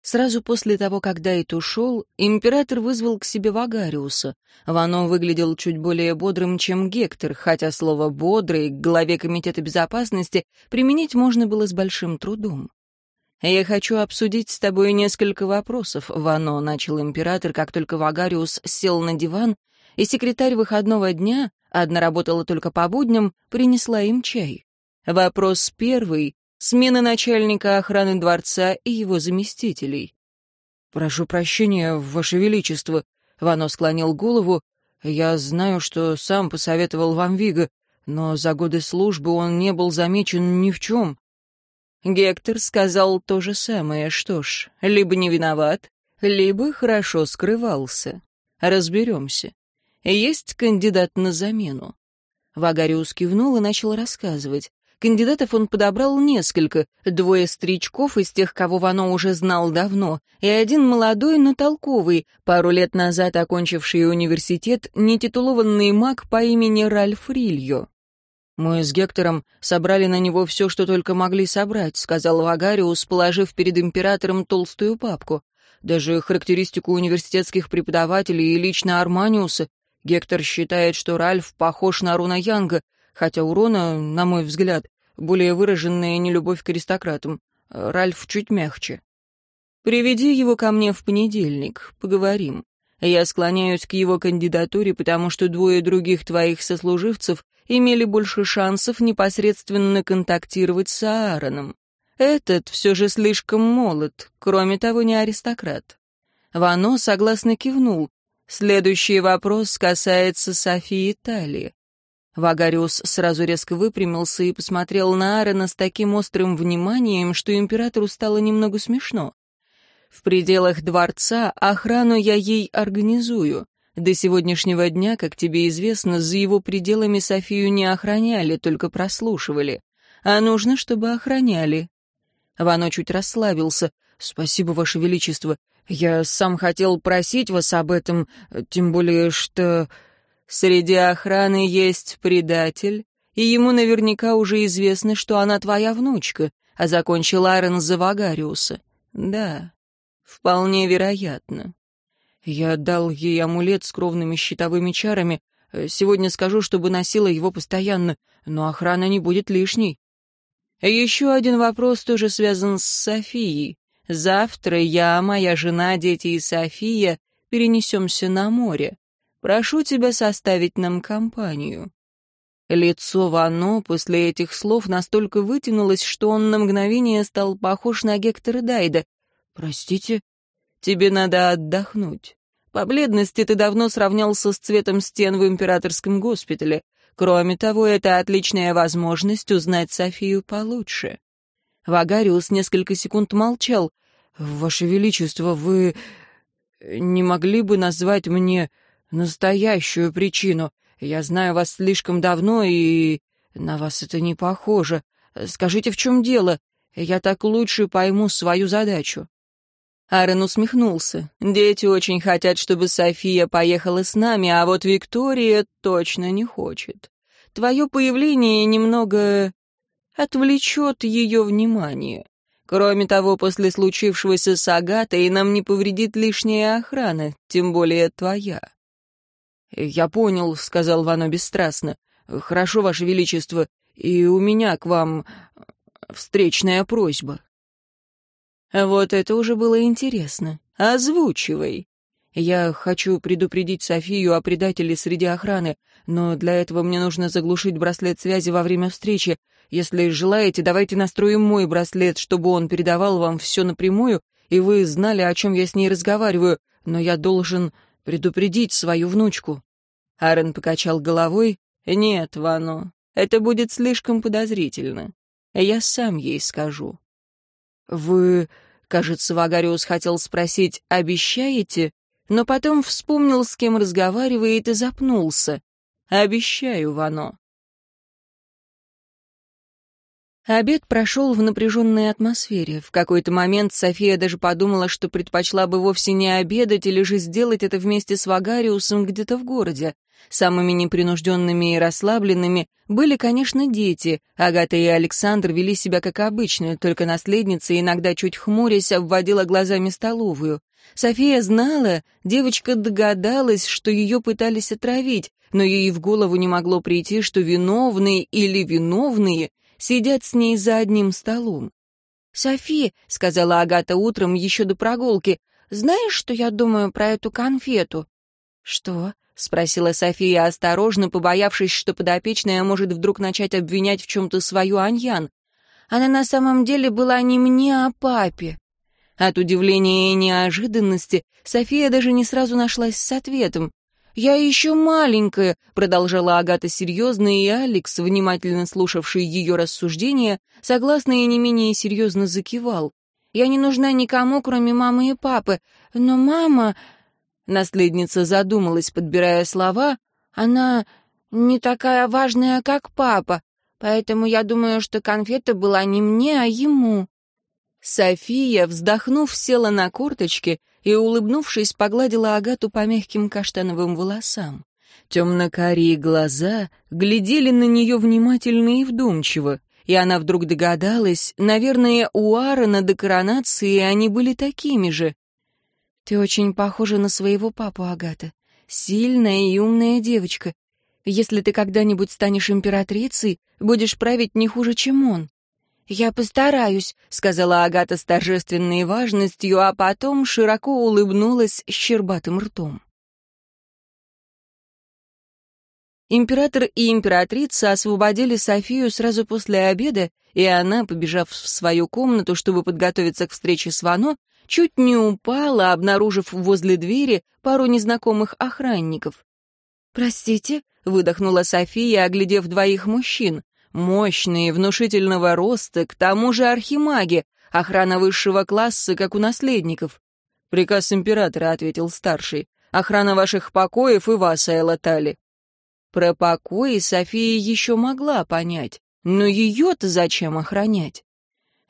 Сразу после того, как Дайт ушел, император вызвал к себе Вагариуса. Вано выглядел чуть более бодрым, чем Гектор, хотя слово «бодрый» к главе Комитета безопасности применить можно было с большим трудом. «Я хочу обсудить с тобой несколько вопросов», — Вано начал император, как только Вагариус сел на диван, и секретарь выходного дня, одна работала только по будням, принесла им чай. Вопрос первый смена начальника охраны дворца и его заместителей. «Прошу прощения, Ваше Величество», — Вано склонил голову, «я знаю, что сам посоветовал вам Вига, но за годы службы он не был замечен ни в чем». Гектор сказал то же самое, что ж, либо не виноват, либо хорошо скрывался. Разберемся. Есть кандидат на замену. Вагариус кивнул и начал рассказывать. Кандидатов он подобрал несколько, двое старичков из тех, кого Вано уже знал давно, и один молодой, но толковый, пару лет назад окончивший университет, нетитулованный маг по имени Ральф Рильо. «Мы с Гектором собрали на него все, что только могли собрать», — сказал Вагариус, положив перед императором толстую папку. «Даже характеристику университетских преподавателей и лично Арманиуса. Гектор считает, что Ральф похож на Руна Янга, хотя у Рона, на мой взгляд, более выраженная нелюбовь к аристократам. Ральф чуть мягче. «Приведи его ко мне в понедельник, поговорим. Я склоняюсь к его кандидатуре, потому что двое других твоих сослуживцев имели больше шансов непосредственно контактировать с Аароном. Этот все же слишком молод, кроме того, не аристократ». Вано согласно кивнул. Следующий вопрос касается Софии Талии. Вагариус сразу резко выпрямился и посмотрел на Аарона с таким острым вниманием, что императору стало немного смешно. «В пределах дворца охрану я ей организую. До сегодняшнего дня, как тебе известно, за его пределами Софию не охраняли, только прослушивали. А нужно, чтобы охраняли». Вано чуть расслабился. «Спасибо, Ваше Величество. Я сам хотел просить вас об этом, тем более что...» Среди охраны есть предатель, и ему наверняка уже известно, что она твоя внучка, а закончил Айрон за Вагариуса. Да, вполне вероятно. Я дал ей амулет с кровными щитовыми чарами. Сегодня скажу, чтобы носила его постоянно, но охрана не будет лишней. Еще один вопрос тоже связан с Софией. Завтра я, моя жена, дети и София перенесемся на море. Прошу тебя составить нам компанию». Лицо Вано после этих слов настолько вытянулось, что он на мгновение стал похож на Гектора Дайда. «Простите?» «Тебе надо отдохнуть. По бледности ты давно сравнялся с цветом стен в императорском госпитале. Кроме того, это отличная возможность узнать Софию получше». Вагариус несколько секунд молчал. «Ваше Величество, вы не могли бы назвать мне настоящую причину. Я знаю вас слишком давно, и на вас это не похоже. Скажите, в чем дело? Я так лучше пойму свою задачу». Аарон усмехнулся. «Дети очень хотят, чтобы София поехала с нами, а вот Виктория точно не хочет. Твое появление немного отвлечет ее внимание. Кроме того, после случившегося с Агатой нам не повредит лишняя охрана, тем более твоя. «Я понял», — сказал Вано бесстрастно. «Хорошо, Ваше Величество, и у меня к вам встречная просьба». Вот это уже было интересно. Озвучивай. Я хочу предупредить Софию о предателе среди охраны, но для этого мне нужно заглушить браслет связи во время встречи. Если желаете, давайте настроим мой браслет, чтобы он передавал вам все напрямую, и вы знали, о чем я с ней разговариваю, но я должен предупредить свою внучку». Аарон покачал головой. «Нет, Вано, это будет слишком подозрительно. Я сам ей скажу». «Вы...» — кажется, Вагариус хотел спросить, «обещаете?» но потом вспомнил, с кем разговаривает, и запнулся. «Обещаю, Вано». Обед прошел в напряженной атмосфере. В какой-то момент София даже подумала, что предпочла бы вовсе не обедать или же сделать это вместе с Вагариусом где-то в городе. Самыми непринужденными и расслабленными были, конечно, дети. Агата и Александр вели себя как обычно, только наследница, иногда чуть хмурясь, обводила глазами столовую. София знала, девочка догадалась, что ее пытались отравить, но ей в голову не могло прийти, что виновный или виновные сидят с ней за одним столом. «Софи», — сказала Агата утром еще до прогулки, — «знаешь, что я думаю про эту конфету?» «Что?» — спросила София осторожно, побоявшись, что подопечная может вдруг начать обвинять в чем-то свою Аньян. «Она на самом деле была не мне, а папе». От удивления и неожиданности София даже не сразу нашлась с ответом. «Я еще маленькая», — продолжала Агата серьезно, и Алекс, внимательно слушавший ее рассуждения, согласно и не менее серьезно закивал. «Я не нужна никому, кроме мамы и папы, но мама...» Наследница задумалась, подбирая слова. «Она не такая важная, как папа, поэтому я думаю, что конфета была не мне, а ему». София, вздохнув, села на корточки и, улыбнувшись, погладила Агату по мягким каштановым волосам. Темно-карие глаза глядели на нее внимательно и вдумчиво, и она вдруг догадалась, наверное, у Аарона до коронации они были такими же. «Ты очень похожа на своего папу, Агата. Сильная и умная девочка. Если ты когда-нибудь станешь императрицей, будешь править не хуже, чем он». «Я постараюсь», — сказала Агата с торжественной важностью, а потом широко улыбнулась щербатым ртом. Император и императрица освободили Софию сразу после обеда, и она, побежав в свою комнату, чтобы подготовиться к встрече с Вано, чуть не упала, обнаружив возле двери пару незнакомых охранников. «Простите», — выдохнула София, оглядев двоих мужчин. Мощные, внушительного роста, к тому же архимаги, охрана высшего класса, как у наследников. «Приказ императора», — ответил старший. «Охрана ваших покоев и вас, Элла Тали». Про покои София еще могла понять, но ее-то зачем охранять?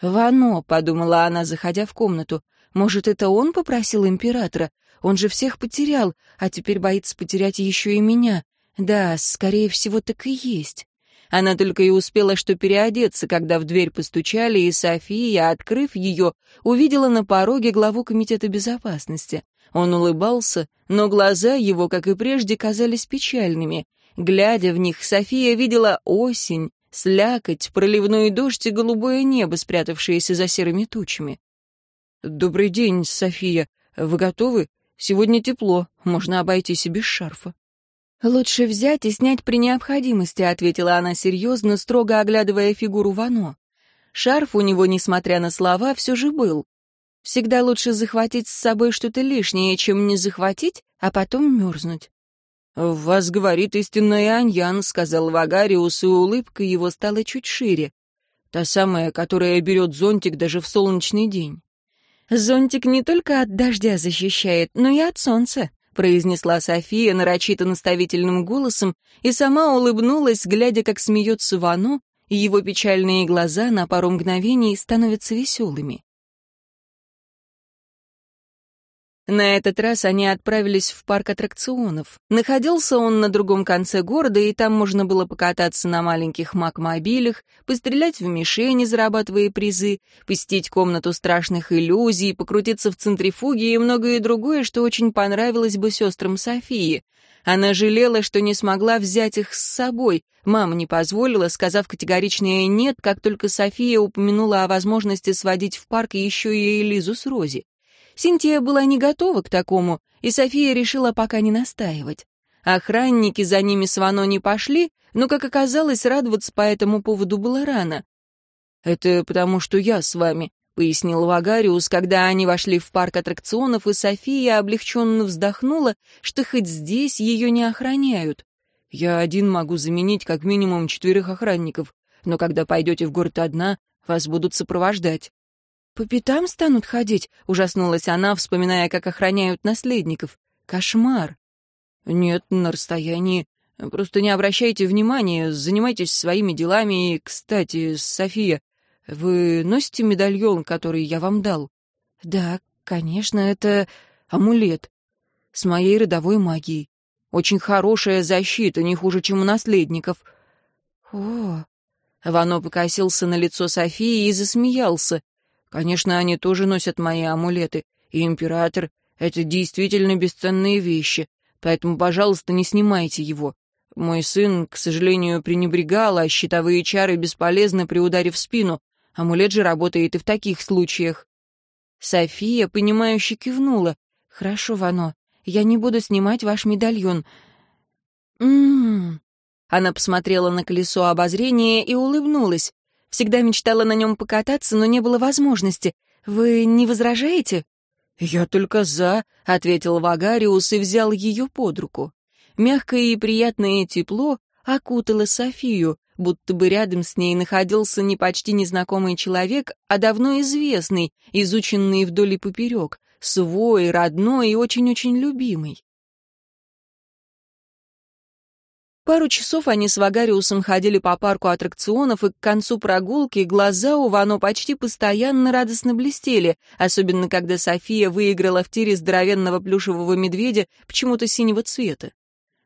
«Вано», — подумала она, заходя в комнату, — «может, это он попросил императора? Он же всех потерял, а теперь боится потерять еще и меня. Да, скорее всего, так и есть». Она только и успела что переодеться, когда в дверь постучали, и София, открыв ее, увидела на пороге главу Комитета безопасности. Он улыбался, но глаза его, как и прежде, казались печальными. Глядя в них, София видела осень, слякоть, проливной дождь и голубое небо, спрятавшееся за серыми тучами. «Добрый день, София. Вы готовы? Сегодня тепло, можно обойтись и без шарфа». «Лучше взять и снять при необходимости», — ответила она серьезно, строго оглядывая фигуру Вано. Шарф у него, несмотря на слова, все же был. Всегда лучше захватить с собой что-то лишнее, чем не захватить, а потом мерзнуть. «В вас говорит истинная Аньян», — сказал Вагариус, и улыбка его стала чуть шире. Та самая, которая берет зонтик даже в солнечный день. «Зонтик не только от дождя защищает, но и от солнца», произнесла София нарочито наставительным голосом и сама улыбнулась, глядя, как смеется Вано, и его печальные глаза на пару мгновений становятся веселыми. На этот раз они отправились в парк аттракционов. Находился он на другом конце города, и там можно было покататься на маленьких макмобилях, пострелять в мишени, зарабатывая призы, посетить комнату страшных иллюзий, покрутиться в центрифуге и многое другое, что очень понравилось бы сестрам Софии. Она жалела, что не смогла взять их с собой. Мама не позволила, сказав категоричное «нет», как только София упомянула о возможности сводить в парк еще и Элизу с Рози. Синтия была не готова к такому, и София решила пока не настаивать. Охранники за ними с Вано не пошли, но, как оказалось, радоваться по этому поводу было рано. «Это потому, что я с вами», — пояснил Вагариус, когда они вошли в парк аттракционов, и София облегченно вздохнула, что хоть здесь ее не охраняют. «Я один могу заменить как минимум четверых охранников, но когда пойдете в город одна, вас будут сопровождать». «По пятам станут ходить?» — ужаснулась она, вспоминая, как охраняют наследников. Кошмар. Нет, на расстоянии. Просто не обращайте внимания, занимайтесь своими делами. И, кстати, София, вы носите медальон, который я вам дал? Да, конечно, это амулет с моей родовой магией. Очень хорошая защита, не хуже, чем у наследников. О, Вано покосился на лицо Софии и засмеялся. Конечно, они тоже носят мои амулеты. И император — это действительно бесценные вещи. Поэтому, пожалуйста, не снимайте его. Мой сын, к сожалению, пренебрегал, а щитовые чары бесполезны при ударе в спину. Амулет же работает и в таких случаях. София, понимающе кивнула. «Хорошо, Вано, я не буду снимать ваш медальон». «М-м-м». Она посмотрела на колесо обозрения и улыбнулась. Всегда мечтала на нем покататься, но не было возможности. Вы не возражаете? «Я только за», — ответил Вагариус и взял ее под руку. Мягкое и приятное тепло окутало Софию, будто бы рядом с ней находился не почти незнакомый человек, а давно известный, изученный вдоль и поперек, свой, родной и очень-очень любимый. Пару часов они с Вагариусом ходили по парку аттракционов, и к концу прогулки глаза у Вано почти постоянно радостно блестели, особенно когда София выиграла в тире здоровенного плюшевого медведя почему-то синего цвета.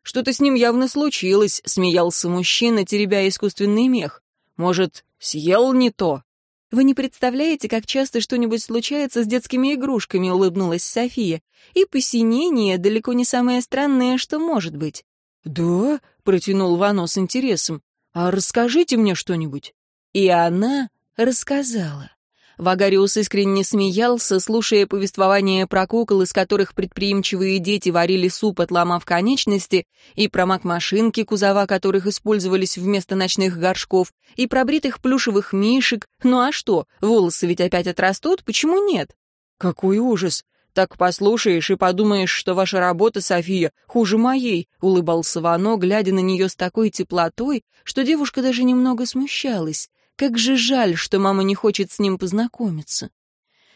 «Что-то с ним явно случилось», — смеялся мужчина, теребя искусственный мех. «Может, съел не то?» «Вы не представляете, как часто что-нибудь случается с детскими игрушками», — улыбнулась София. «И посинение далеко не самое странное, что может быть». «Да?» — протянул Вано с интересом. «А расскажите мне что-нибудь». И она рассказала. Вагариус искренне смеялся, слушая повествования про кукол, из которых предприимчивые дети варили суп, отломав конечности, и про мак-машинки, кузова которых использовались вместо ночных горшков, и про бритых плюшевых мишек. Ну а что, волосы ведь опять отрастут, почему нет? «Какой ужас! Так послушаешь и подумаешь, что ваша работа, София, хуже моей», — улыбался Вано, глядя на нее с такой теплотой, что девушка даже немного смущалась. Как же жаль, что мама не хочет с ним познакомиться.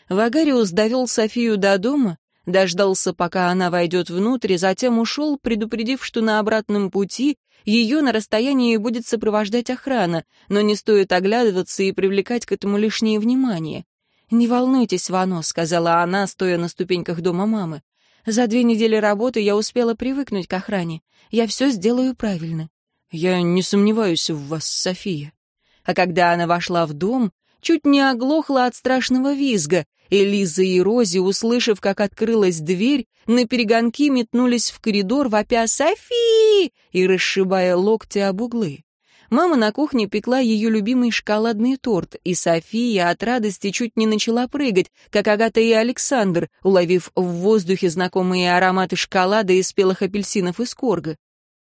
Вагариус довел Софию до дома, дождался, пока она войдет внутрь, затем ушел, предупредив, что на обратном пути ее на расстоянии будет сопровождать охрана, но не стоит оглядываться и привлекать к этому лишнее внимание. «Не волнуйтесь, Вано», — сказала она, стоя на ступеньках дома мамы. «За две недели работы я успела привыкнуть к охране. Я все сделаю правильно». «Я не сомневаюсь в вас, София». А когда она вошла в дом, чуть не оглохла от страшного визга. Элиза и Рози, услышав, как открылась дверь, на перегонки метнулись в коридор, вопя «Софи!» и расшибая локти об углы. Мама на кухне пекла ее любимый шоколадный торт, и София от радости чуть не начала прыгать, как Агата и Александр, уловив в воздухе знакомые ароматы шоколада и спелых апельсинов из корга.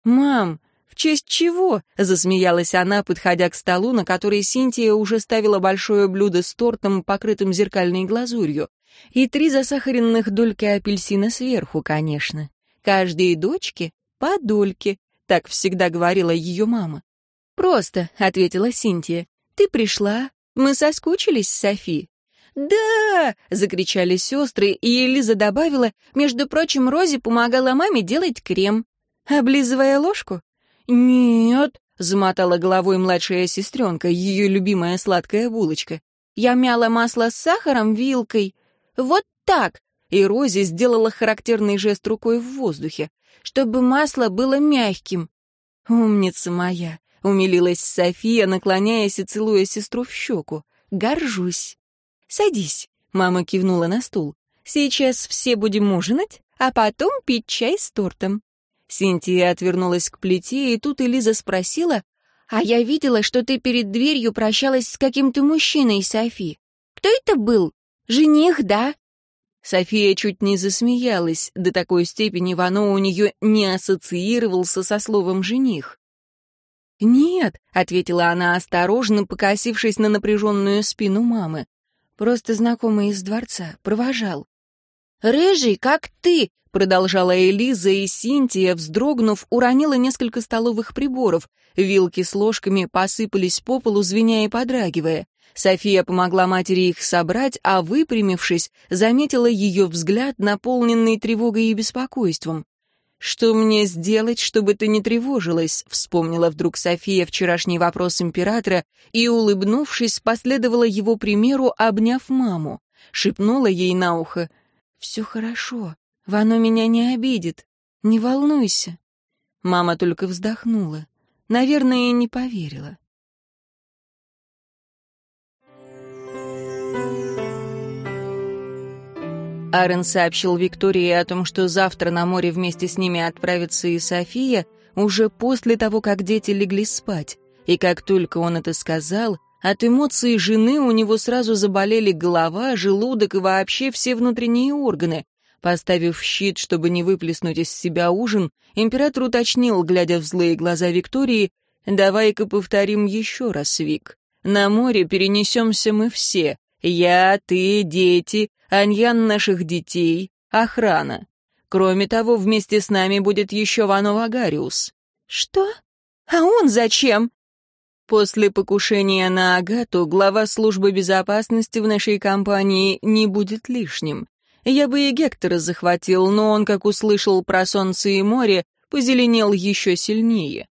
«Мам, в честь чего?» — засмеялась она, подходя к столу, на который Синтия уже ставила большое блюдо с тортом, покрытым зеркальной глазурью. И три засахаренных дольки апельсина сверху, конечно. Каждой дочке по дольке, так всегда говорила ее мама. «Просто», — ответила Синтия. «Ты пришла. Мы соскучились, Софи». «Да!» — закричали сестры, и Элиза добавила, «Между прочим, Рози помогала маме делать крем». «Облизывая ложку?» «Нет», — замотала головой младшая сестренка, ее любимая сладкая булочка. «Я мяла масло с сахаром вилкой. Вот так!» И Рози сделала характерный жест рукой в воздухе, чтобы масло было мягким. «Умница моя!» Умилилась София, наклоняясь и целуя сестру в щеку. «Горжусь». «Садись», — мама кивнула на стул. «Сейчас все будем ужинать, а потом пить чай с тортом». Синтия отвернулась к плите, и тут Элиза спросила, «А я видела, что ты перед дверью прощалась с каким-то мужчиной, Софи. Кто это был? Жених, да?» София чуть не засмеялась, до такой степени Вано у нее не ассоциировался со словом «жених». «Нет», — ответила она осторожно, покосившись на напряженную спину мамы. «Просто знакомый из дворца, провожал». «Рыжий, как ты!» — продолжала Элиза, и Синтия, вздрогнув, уронила несколько столовых приборов. Вилки с ложками посыпались по полу, звеня и подрагивая. София помогла матери их собрать, а, выпрямившись, заметила ее взгляд, наполненный тревогой и беспокойством. «Что мне сделать, чтобы ты не тревожилась?» — вспомнила вдруг София вчерашний вопрос императора и, улыбнувшись, последовала его примеру, обняв маму. Шепнула ей на ухо. «Все хорошо. Вано меня не обидит. Не волнуйся». Мама только вздохнула. Наверное, не поверила. Арен сообщил Виктории о том, что завтра на море вместе с ними отправится и София, уже после того, как дети легли спать. И как только он это сказал, от эмоций жены у него сразу заболели голова, желудок и вообще все внутренние органы. Поставив щит, чтобы не выплеснуть из себя ужин, император уточнил, глядя в злые глаза Виктории, «Давай-ка повторим еще раз, Вик. На море перенесемся мы все. Я, ты, дети, Аньян наших детей, охрана. Кроме того, вместе с нами будет еще Вано Вагариус». «Что? А он зачем?» После покушения на Агату глава службы безопасности в нашей компании не будет лишним. Я бы и Гектора захватил, но он, как услышал про солнце и море, позеленел еще сильнее.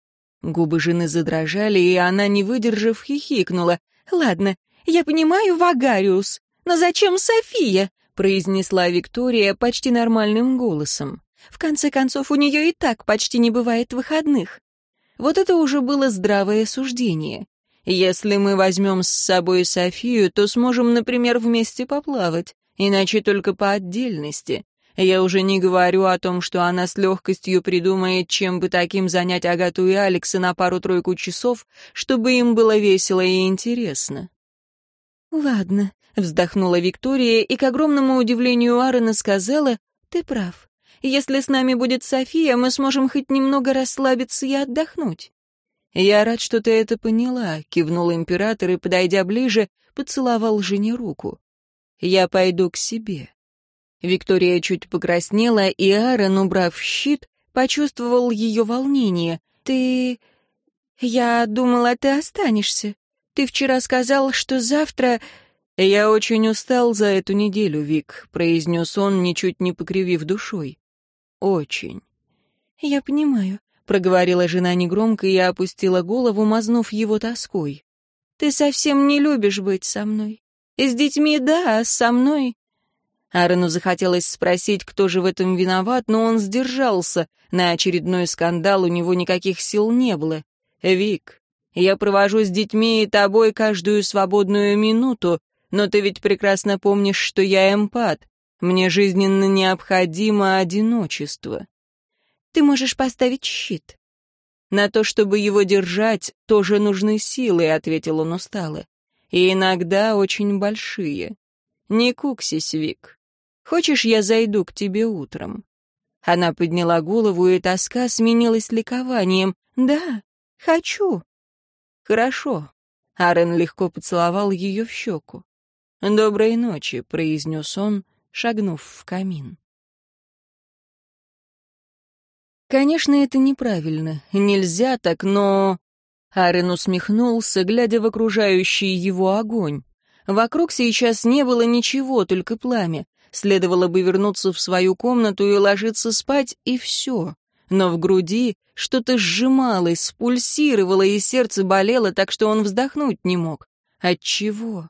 Губы жены задрожали, и она, не выдержав, хихикнула. «Ладно, я понимаю, Вагариус, но зачем София?» произнесла Виктория почти нормальным голосом. «В конце концов, у нее и так почти не бывает выходных». Вот это уже было здравое суждение. Если мы возьмем с собой Софию, то сможем, например, вместе поплавать, иначе только по отдельности. Я уже не говорю о том, что она с легкостью придумает, чем бы таким занять Агату и Алекса на пару-тройку часов, чтобы им было весело и интересно. «Ладно», — вздохнула Виктория и, к огромному удивлению Аарона, сказала, «Ты прав. Если с нами будет София, мы сможем хоть немного расслабиться и отдохнуть». «Я рад, что ты это поняла», — кивнул император и, подойдя ближе, поцеловал жене руку. «Я пойду к себе». Виктория чуть покраснела, и Аарон, убрав щит, почувствовал ее волнение. «Ты... я думала, ты останешься. Ты вчера сказал, что завтра...» «Я очень устал за эту неделю, Вик», — произнес он, ничуть не покривив душой. «Очень». «Я понимаю», — проговорила жена негромко и опустила голову, мазнув его тоской. «Ты совсем не любишь быть со мной. С детьми — да, а со мной...» Аарону захотелось спросить, кто же в этом виноват, но он сдержался. На очередной скандал у него никаких сил не было. «Вик, я провожу с детьми и тобой каждую свободную минуту, но ты ведь прекрасно помнишь, что я эмпат. Мне жизненно необходимо одиночество. Ты можешь поставить щит. На то, чтобы его держать, тоже нужны силы, ответил он устало. И иногда очень большие. Не куксись, Вик. Хочешь, я зайду к тебе утром? Она подняла голову, и тоска сменилась ликованием. «Да, хочу». «Хорошо». Арен легко поцеловал ее в щеку. «Доброй ночи», — произнес он, шагнув в камин. Конечно, это неправильно, нельзя так, но... Арен усмехнулся, глядя в окружающий его огонь. Вокруг сейчас не было ничего, только пламя. Следовало бы вернуться в свою комнату и ложиться спать, и все. Но в груди что-то сжималось, пульсировало, и сердце болело так, что он вздохнуть не мог. От чего?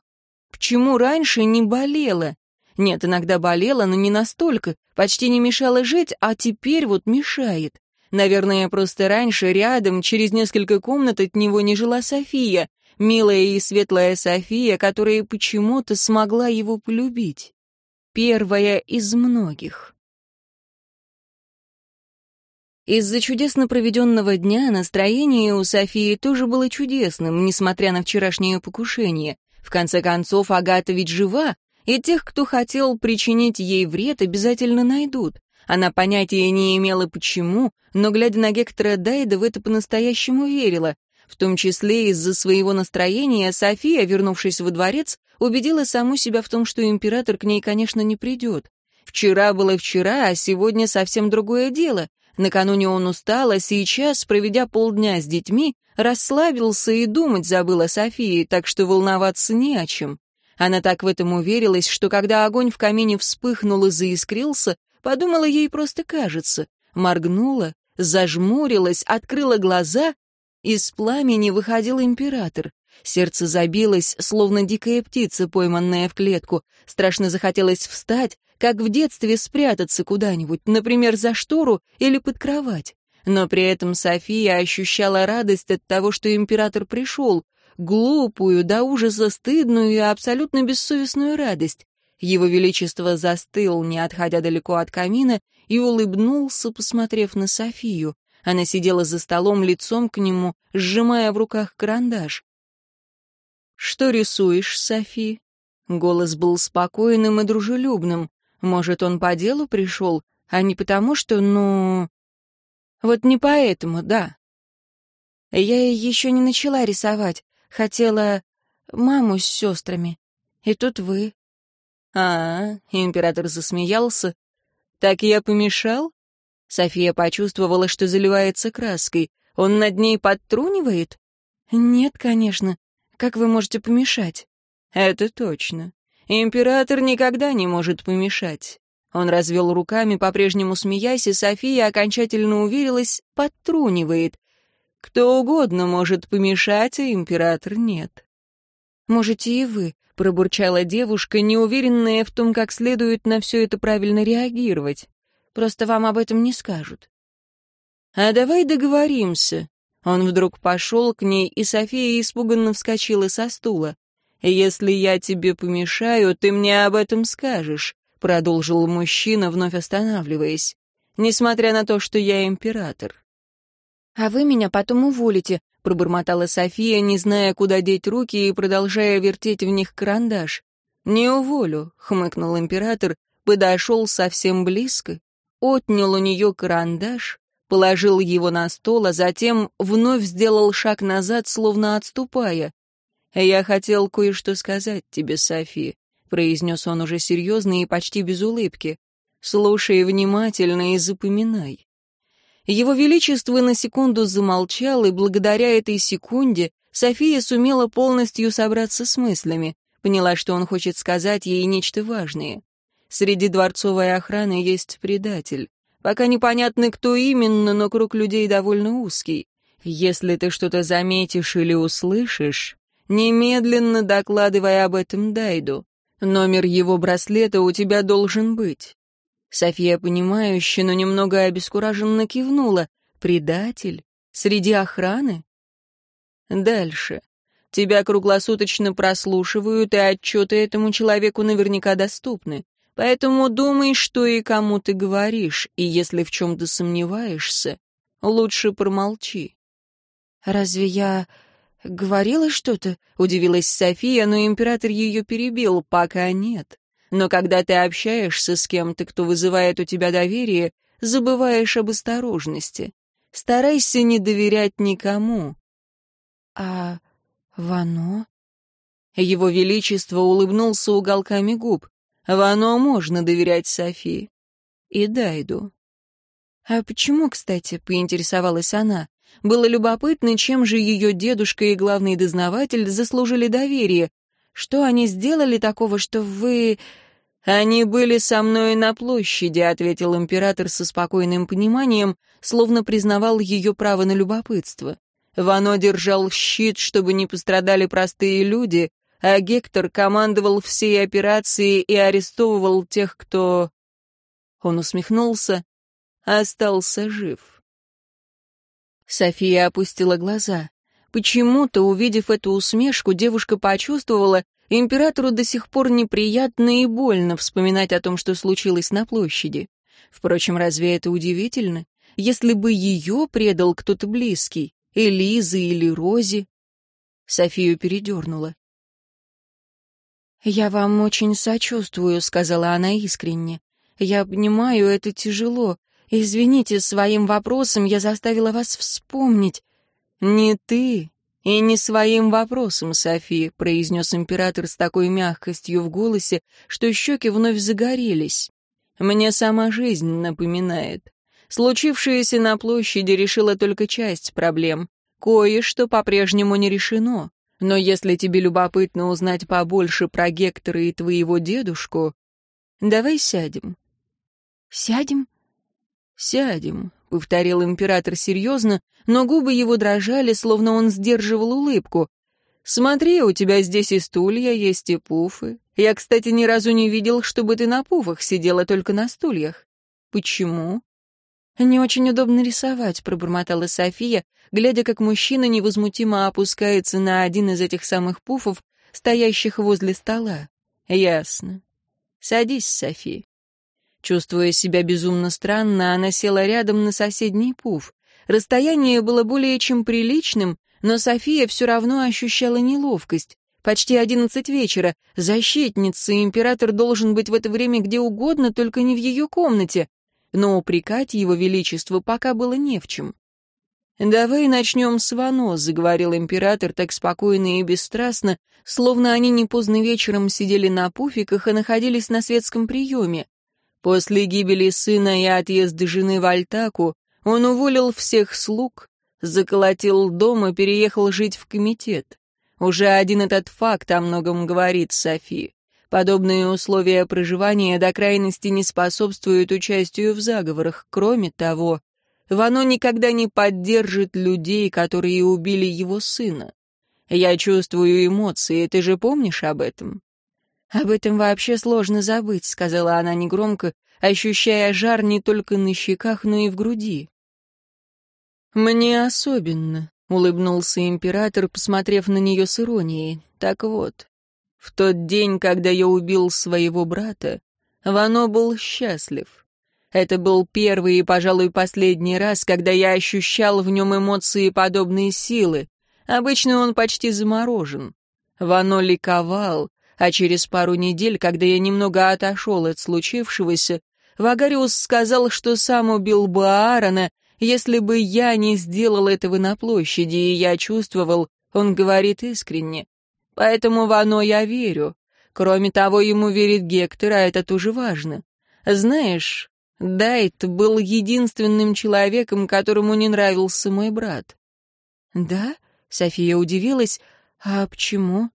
Почему раньше не болело? Нет, иногда болело, но не настолько, почти не мешало жить, а теперь вот мешает. Наверное, просто раньше рядом, через несколько комнат от него не жила София, милая и светлая София, которая почему-то смогла его полюбить. Первая из многих. Из-за чудесно проведенного дня настроение у Софии тоже было чудесным, несмотря на вчерашнее покушение. В конце концов, Агата ведь жива, и тех, кто хотел причинить ей вред, обязательно найдут. Она понятия не имела почему, но, глядя на Гектора Дайда, в это по-настоящему верила. В том числе из-за своего настроения София, вернувшись во дворец, убедила саму себя в том, что император к ней, конечно, не придет. Вчера было вчера, а сегодня совсем другое дело. Накануне он устал, а сейчас, проведя полдня с детьми, расслабился и думать забыл о Софии, так что волноваться не о чем. Она так в этом уверилась, что когда огонь в камине вспыхнул и заискрился, подумала, ей просто кажется. Моргнула, зажмурилась, открыла глаза. Из пламени выходил император. Сердце забилось, словно дикая птица, пойманная в клетку. Страшно захотелось встать, как в детстве спрятаться куда-нибудь, например, за штору или под кровать. Но при этом София ощущала радость от того, что император пришел, глупую, до ужаса стыдную и абсолютно бессовестную радость. Его Величество застыл, не отходя далеко от камина, и улыбнулся, посмотрев на Софию. Она сидела за столом лицом к нему, сжимая в руках карандаш. «Что рисуешь, Софи?» Голос был спокойным и дружелюбным. Может, он по делу пришел, а не потому, что, ну... Вот не поэтому, да. Я еще не начала рисовать. Хотела маму с сестрами. И тут вы. А, император засмеялся. Так я помешал? София почувствовала, что заливается краской. Он над ней подтрунивает? Нет, конечно. Как вы можете помешать? Это точно. Император никогда не может помешать. Он развел руками, по-прежнему смеясь, и София окончательно уверилась, подтрунивает. Кто угодно может помешать, а император нет. «Можете и вы», — пробурчала девушка, неуверенная в том, как следует на все это правильно реагировать. «Просто вам об этом не скажут». «А давай договоримся». Он вдруг пошел к ней, и София испуганно вскочила со стула. «Если я тебе помешаю, ты мне об этом скажешь», — продолжил мужчина, вновь останавливаясь. «Несмотря на то, что я император». «А вы меня потом уволите», — пробормотала София, не зная, куда деть руки и продолжая вертеть в них карандаш. «Не уволю», — хмыкнул император, подошел совсем близко, отнял у нее карандаш, положил его на стол, а затем вновь сделал шаг назад, словно отступая. «Я хотел кое-что сказать тебе, Софи», — произнес он уже серьезно и почти без улыбки. «Слушай внимательно и запоминай. Его Величество на секунду замолчал, и благодаря этой секунде София сумела полностью собраться с мыслями, поняла, что он хочет сказать ей нечто важное. Среди дворцовой охраны есть предатель. Пока непонятно, кто именно, но круг людей довольно узкий. Если ты что-то заметишь или услышишь, немедленно докладывай об этом Дайду. Номер его браслета у тебя должен быть. София, понимающе, но немного обескураженно кивнула. «Предатель? Среди охраны?» «Дальше. Тебя круглосуточно прослушивают, и отчеты этому человеку наверняка доступны. Поэтому думай, что и кому ты говоришь, и если в чем-то сомневаешься, лучше промолчи». «Разве я говорила что-то?» — удивилась София, но император ее перебил. «Пока нет. Но когда ты общаешься с кем-то, кто вызывает у тебя доверие, забываешь об осторожности. Старайся не доверять никому. А Вано? Его Величество улыбнулся уголками губ. Вано можно доверять Софии. И Дайду. А почему, кстати, поинтересовалась она? Было любопытно, чем же ее дедушка и главный дознаватель заслужили доверие, что они сделали такого, что вы...» «Они были со мной на площади», — ответил император со спокойным пониманием, словно признавал ее право на любопытство. Вано держал щит, чтобы не пострадали простые люди, а Гектор командовал всей операцией и арестовывал тех, кто... Он усмехнулся, остался жив. София опустила глаза. Почему-то, увидев эту усмешку, девушка почувствовала, императору до сих пор неприятно и больно вспоминать о том, что случилось на площади. Впрочем, разве это удивительно? Если бы ее предал кто-то близкий, Элиза или Рози... Софию передернула. «Я вам очень сочувствую», — сказала она искренне. «Я понимаю, это тяжело. Извините, своим вопросом я заставила вас вспомнить. «Не ты и не своим вопросом, Софи», — произнес император с такой мягкостью в голосе, что щеки вновь загорелись. «Мне сама жизнь напоминает. Случившееся на площади решило только часть проблем. Кое-что по-прежнему не решено. Но если тебе любопытно узнать побольше про Гектора и твоего дедушку, давай сядем. Сядем? Сядем, — повторил император серьезно, но губы его дрожали, словно он сдерживал улыбку. «Смотри, у тебя здесь и стулья есть, и пуфы. Я, кстати, ни разу не видел, чтобы ты на пуфах сидела, только на стульях. Почему?» «Не очень удобно рисовать», — пробормотала София, глядя, как мужчина невозмутимо опускается на один из этих самых пуфов, стоящих возле стола. «Ясно. Садись, София». Чувствуя себя безумно странно, она села рядом на соседний пуф. Расстояние было более чем приличным, но София все равно ощущала неловкость. Почти одиннадцать вечера. Защитница, император должен быть в это время где угодно, только не в ее комнате. Но упрекать его величество пока было не в чем. «Давай начнем с Вано», — заговорил император так спокойно и бесстрастно, словно они не поздно вечером сидели на пуфиках и находились на светском приеме. После гибели сына и отъезда жены в Альтаку он уволил всех слуг, заколотил дом и переехал жить в комитет. Уже один этот факт о многом говорит Софи. Подобные условия проживания до крайности не способствуют участию в заговорах. Кроме того, Вано никогда не поддержит людей, которые убили его сына. Я чувствую эмоции, ты же помнишь об этом?» «Об этом вообще сложно забыть», — сказала она негромко, ощущая жар не только на щеках, но и в груди. «Мне особенно», — улыбнулся император, посмотрев на нее с иронией. «Так вот, в тот день, когда я убил своего брата, Вано был счастлив. Это был первый и, пожалуй, последний раз, когда я ощущал в нем эмоции подобные силы. Обычно он почти заморожен. Вано ликовал, а через пару недель, когда я немного отошел от случившегося, Вагариус сказал, что сам убил бы если бы я не сделал этого на площади, и я чувствовал, он говорит искренне. Поэтому Вано я верю. Кроме того, ему верит Гектор, а это тоже важно. Знаешь, Дайт был единственным человеком, которому не нравился мой брат. «Да?» — София удивилась. «А почему?»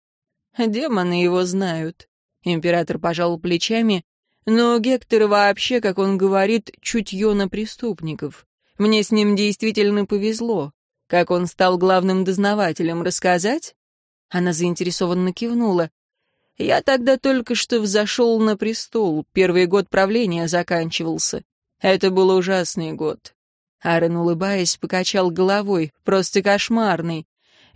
«Демоны его знают». Император пожал плечами. «Но Гектор вообще, как он говорит, чутье на преступников. Мне с ним действительно повезло. Как он стал главным дознавателем, рассказать?» Она заинтересованно кивнула. Я тогда только что взошел на престол, первый год правления заканчивался. Это был ужасный год. Аарон, улыбаясь, покачал головой, просто кошмарный.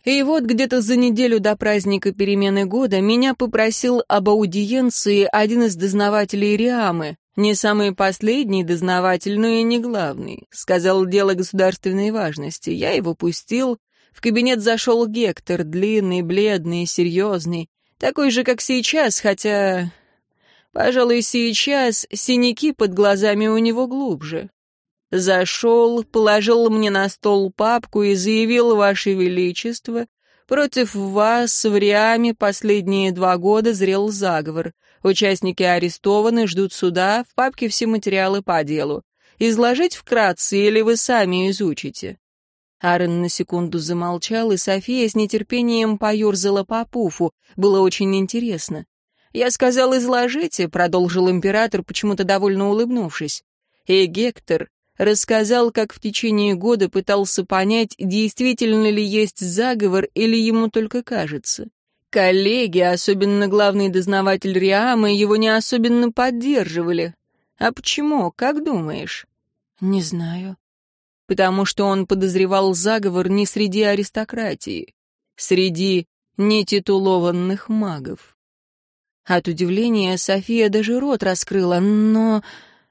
И вот где-то за неделю до праздника перемены года меня попросил об аудиенции один из дознавателей Риамы, не самый последний дознаватель, но и не главный. Сказал дело государственной важности. Я его пустил. В кабинет зашел Гектор, длинный, бледный, серьезный. Такой же, как сейчас, хотя... Пожалуй, сейчас синяки под глазами у него глубже. Зашел, положил мне на стол папку и заявил, Ваше Величество, против вас в Риаме последние два года зрел заговор. Участники арестованы, ждут суда, в папке все материалы по делу. Изложить вкратце или вы сами изучите?» Аарон на секунду замолчал, и София с нетерпением поерзала по пуфу. Было очень интересно. «Я сказал, изложите», — продолжил император, почему-то довольно улыбнувшись. И Гектор рассказал, как в течение года пытался понять, действительно ли есть заговор или ему только кажется. Коллеги, особенно главный дознаватель Риамы, его не особенно поддерживали. А почему, как думаешь? Не знаю потому что он подозревал заговор не среди аристократии, среди нетитулованных магов. От удивления София даже рот раскрыла, но...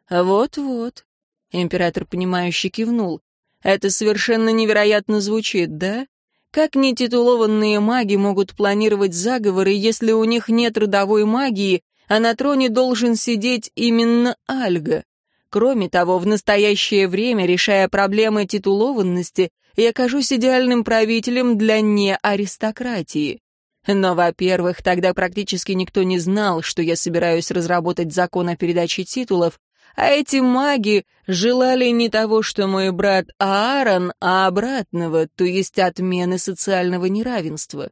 Вот-вот. Император, понимающе кивнул. Это совершенно невероятно звучит, да? Как нетитулованные маги могут планировать заговоры, если у них нет родовой магии, а на троне должен сидеть именно Альга? Кроме того, в настоящее время, решая проблемы титулованности, я кажусь идеальным правителем для неаристократии. Но, во-первых, тогда практически никто не знал, что я собираюсь разработать закон о передаче титулов, А эти маги желали не того, что мой брат Аарон, а обратного, то есть отмены социального неравенства.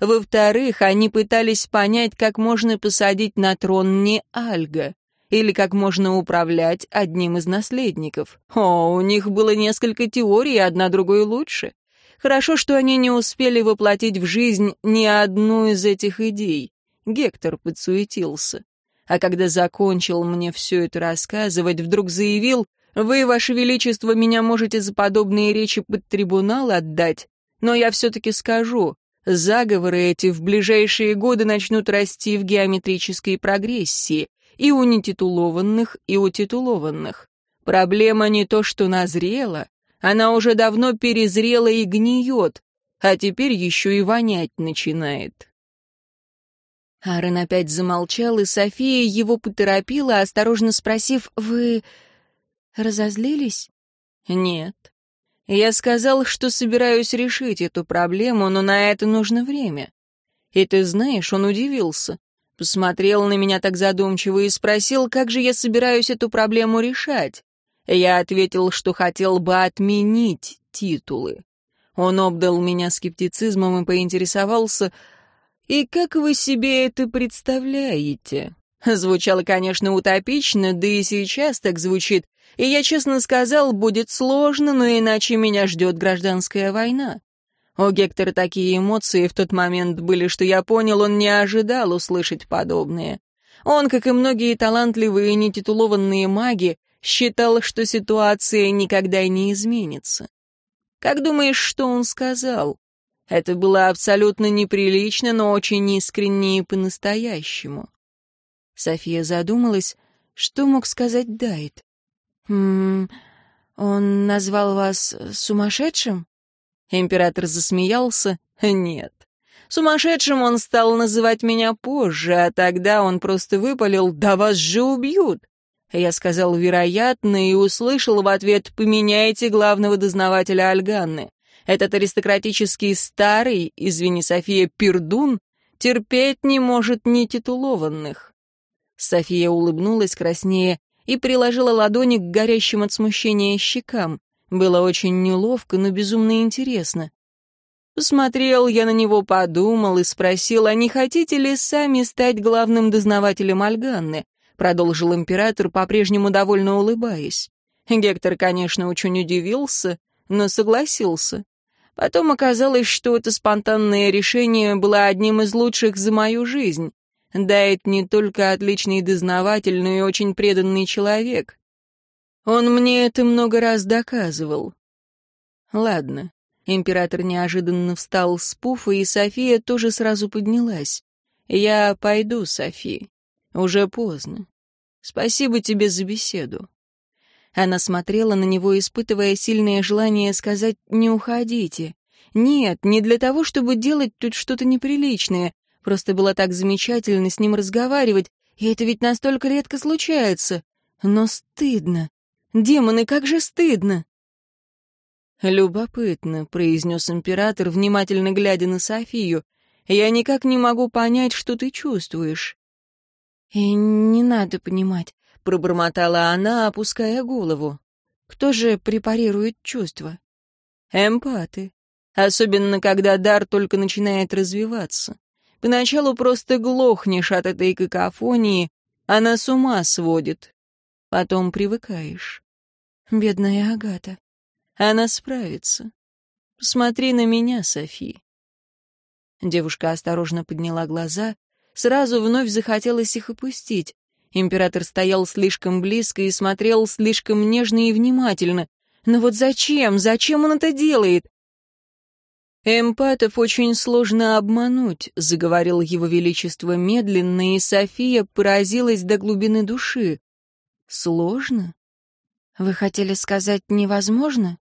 Во-вторых, они пытались понять, как можно посадить на трон не Альга, или как можно управлять одним из наследников. О, у них было несколько теорий, одна другой лучше. Хорошо, что они не успели воплотить в жизнь ни одну из этих идей. Гектор подсуетился. А когда закончил мне все это рассказывать, вдруг заявил, «Вы, Ваше Величество, меня можете за подобные речи под трибунал отдать, но я все-таки скажу, заговоры эти в ближайшие годы начнут расти в геометрической прогрессии, и у нетитулованных, и у титулованных. Проблема не то, что назрела, она уже давно перезрела и гниет, а теперь еще и вонять начинает. Аарон опять замолчал, и София его поторопила, осторожно спросив, «Вы разозлились?» «Нет. Я сказал, что собираюсь решить эту проблему, но на это нужно время. И ты знаешь, он удивился. Посмотрел на меня так задумчиво и спросил, как же я собираюсь эту проблему решать. Я ответил, что хотел бы отменить титулы. Он обдал меня скептицизмом и поинтересовался, «И как вы себе это представляете?» Звучало, конечно, утопично, да и сейчас так звучит. И я честно сказал, будет сложно, но иначе меня ждет гражданская война. У Гектора такие эмоции в тот момент были, что я понял, он не ожидал услышать подобное. Он, как и многие талантливые нетитулованные маги, считал, что ситуация никогда не изменится. Как думаешь, что он сказал? Это было абсолютно неприлично, но очень искренне и по-настоящему. София задумалась, что мог сказать Дайт. «М -м, он назвал вас сумасшедшим?» Император засмеялся. «Нет. Сумасшедшим он стал называть меня позже, а тогда он просто выпалил «Да вас же убьют!» Я сказал «вероятно» и услышал в ответ «поменяйте главного дознавателя Альганны». Этот аристократический старый, извини, София, пердун, терпеть не может нетитулованных. София улыбнулась краснее и приложила ладони к горящим от смущения щекам. Было очень неловко, но безумно интересно. Посмотрел я на него, подумал и спросил, а не хотите ли сами стать главным дознавателем Альганны? Продолжил император, по-прежнему довольно улыбаясь. Гектор, конечно, очень удивился, но согласился. Потом оказалось, что это спонтанное решение было одним из лучших за мою жизнь. Дайт не только отличный дознаватель, но и очень преданный человек. Он мне это много раз доказывал. Ладно. Император неожиданно встал с пуфа, и София тоже сразу поднялась. Я пойду, Софи. Уже поздно. Спасибо тебе за беседу. Она смотрела на него, испытывая сильное желание сказать «не уходите». Нет, не для того, чтобы делать тут что-то неприличное. Просто было так замечательно с ним разговаривать, и это ведь настолько редко случается. Но стыдно. Демоны, как же стыдно!» «Любопытно», — произнес император, внимательно глядя на Софию. «Я никак не могу понять, что ты чувствуешь». «И не надо понимать», — пробормотала она, опуская голову. «Кто же препарирует чувства?» «Эмпаты. Особенно, когда дар только начинает развиваться. Поначалу просто глохнешь от этой какофонии, она с ума сводит. Потом привыкаешь. Бедная Агата. Она справится. Посмотри на меня, Софи. Девушка осторожно подняла глаза. Сразу вновь захотелось их опустить. Император стоял слишком близко и смотрел слишком нежно и внимательно. Но вот зачем? Зачем он это делает? «Эмпатов очень сложно обмануть», — заговорил его величество медленно, и София поразилась до глубины души. Сложно? Вы хотели сказать невозможно?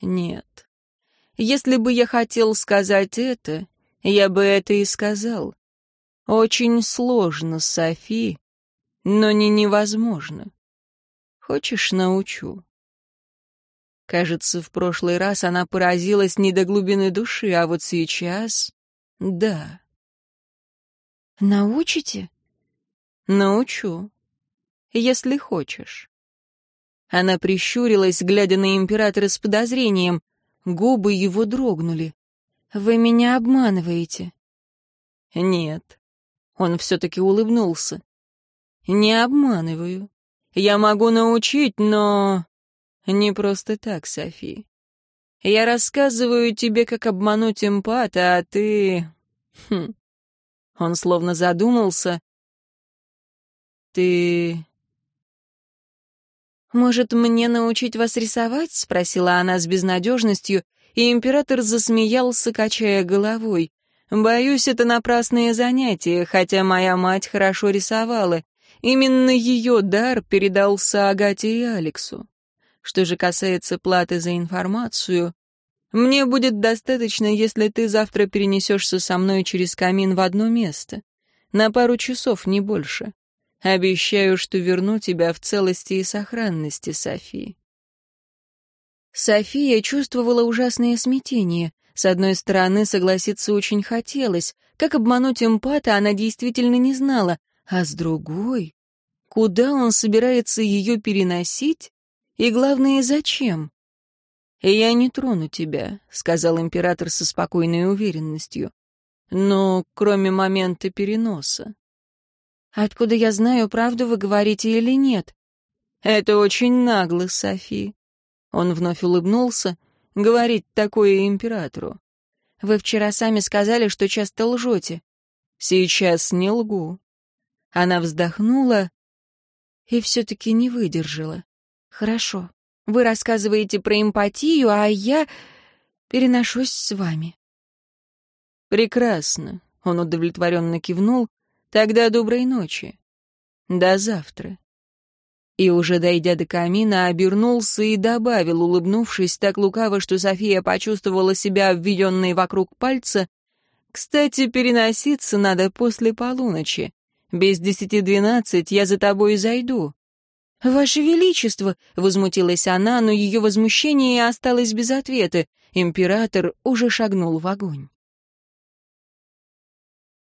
Нет. Если бы я хотел сказать это, я бы это и сказал. Очень сложно, Софи, но не невозможно. Хочешь, научу? Кажется, в прошлый раз она поразилась не до глубины души, а вот сейчас — да. «Научите?» «Научу. если хочешь». Она прищурилась, глядя на императора с подозрением. Губы его дрогнули. «Вы меня обманываете». «Нет». Он все-таки улыбнулся. «Не обманываю. Я могу научить, но...» «Не просто так, Софи. Я рассказываю тебе, как обмануть эмпата, а ты... Хм. Он словно задумался. Ты... «Может, мне научить вас рисовать?» — спросила она с безнадежностью, и император засмеялся, качая головой. «Боюсь, это напрасные занятия, хотя моя мать хорошо рисовала. Именно ее дар передался Агате и Алексу. Что же касается платы за информацию, мне будет достаточно, если ты завтра перенесешься со мной через камин в одно место. На пару часов, не больше. Обещаю, что верну тебя в целости и сохранности, София. София чувствовала ужасное смятение. С одной стороны, согласиться очень хотелось. Как обмануть эмпата, она действительно не знала. А с другой, куда он собирается ее переносить? И главное, зачем? «Я не трону тебя», — сказал император со спокойной уверенностью. «Но кроме момента переноса». «Откуда я знаю, правду вы говорите или нет?» «Это очень нагло, Софи». Он вновь улыбнулся. «Говорить такое императору». «Вы вчера сами сказали, что часто лжете». «Сейчас не лгу». Она вздохнула и все-таки не выдержала. Хорошо. Вы рассказываете про эмпатию, а я переношусь с вами. Прекрасно. Он удовлетворенно кивнул. Тогда доброй ночи. До завтра. И уже дойдя до камина, обернулся и добавил, улыбнувшись так лукаво, что София почувствовала себя обведенной вокруг пальца, «Кстати, переноситься надо после полуночи. Без десяти двенадцать я за тобой зайду. «Ваше Величество!» — возмутилась она, но ее возмущение осталось без ответа. Император уже шагнул в огонь.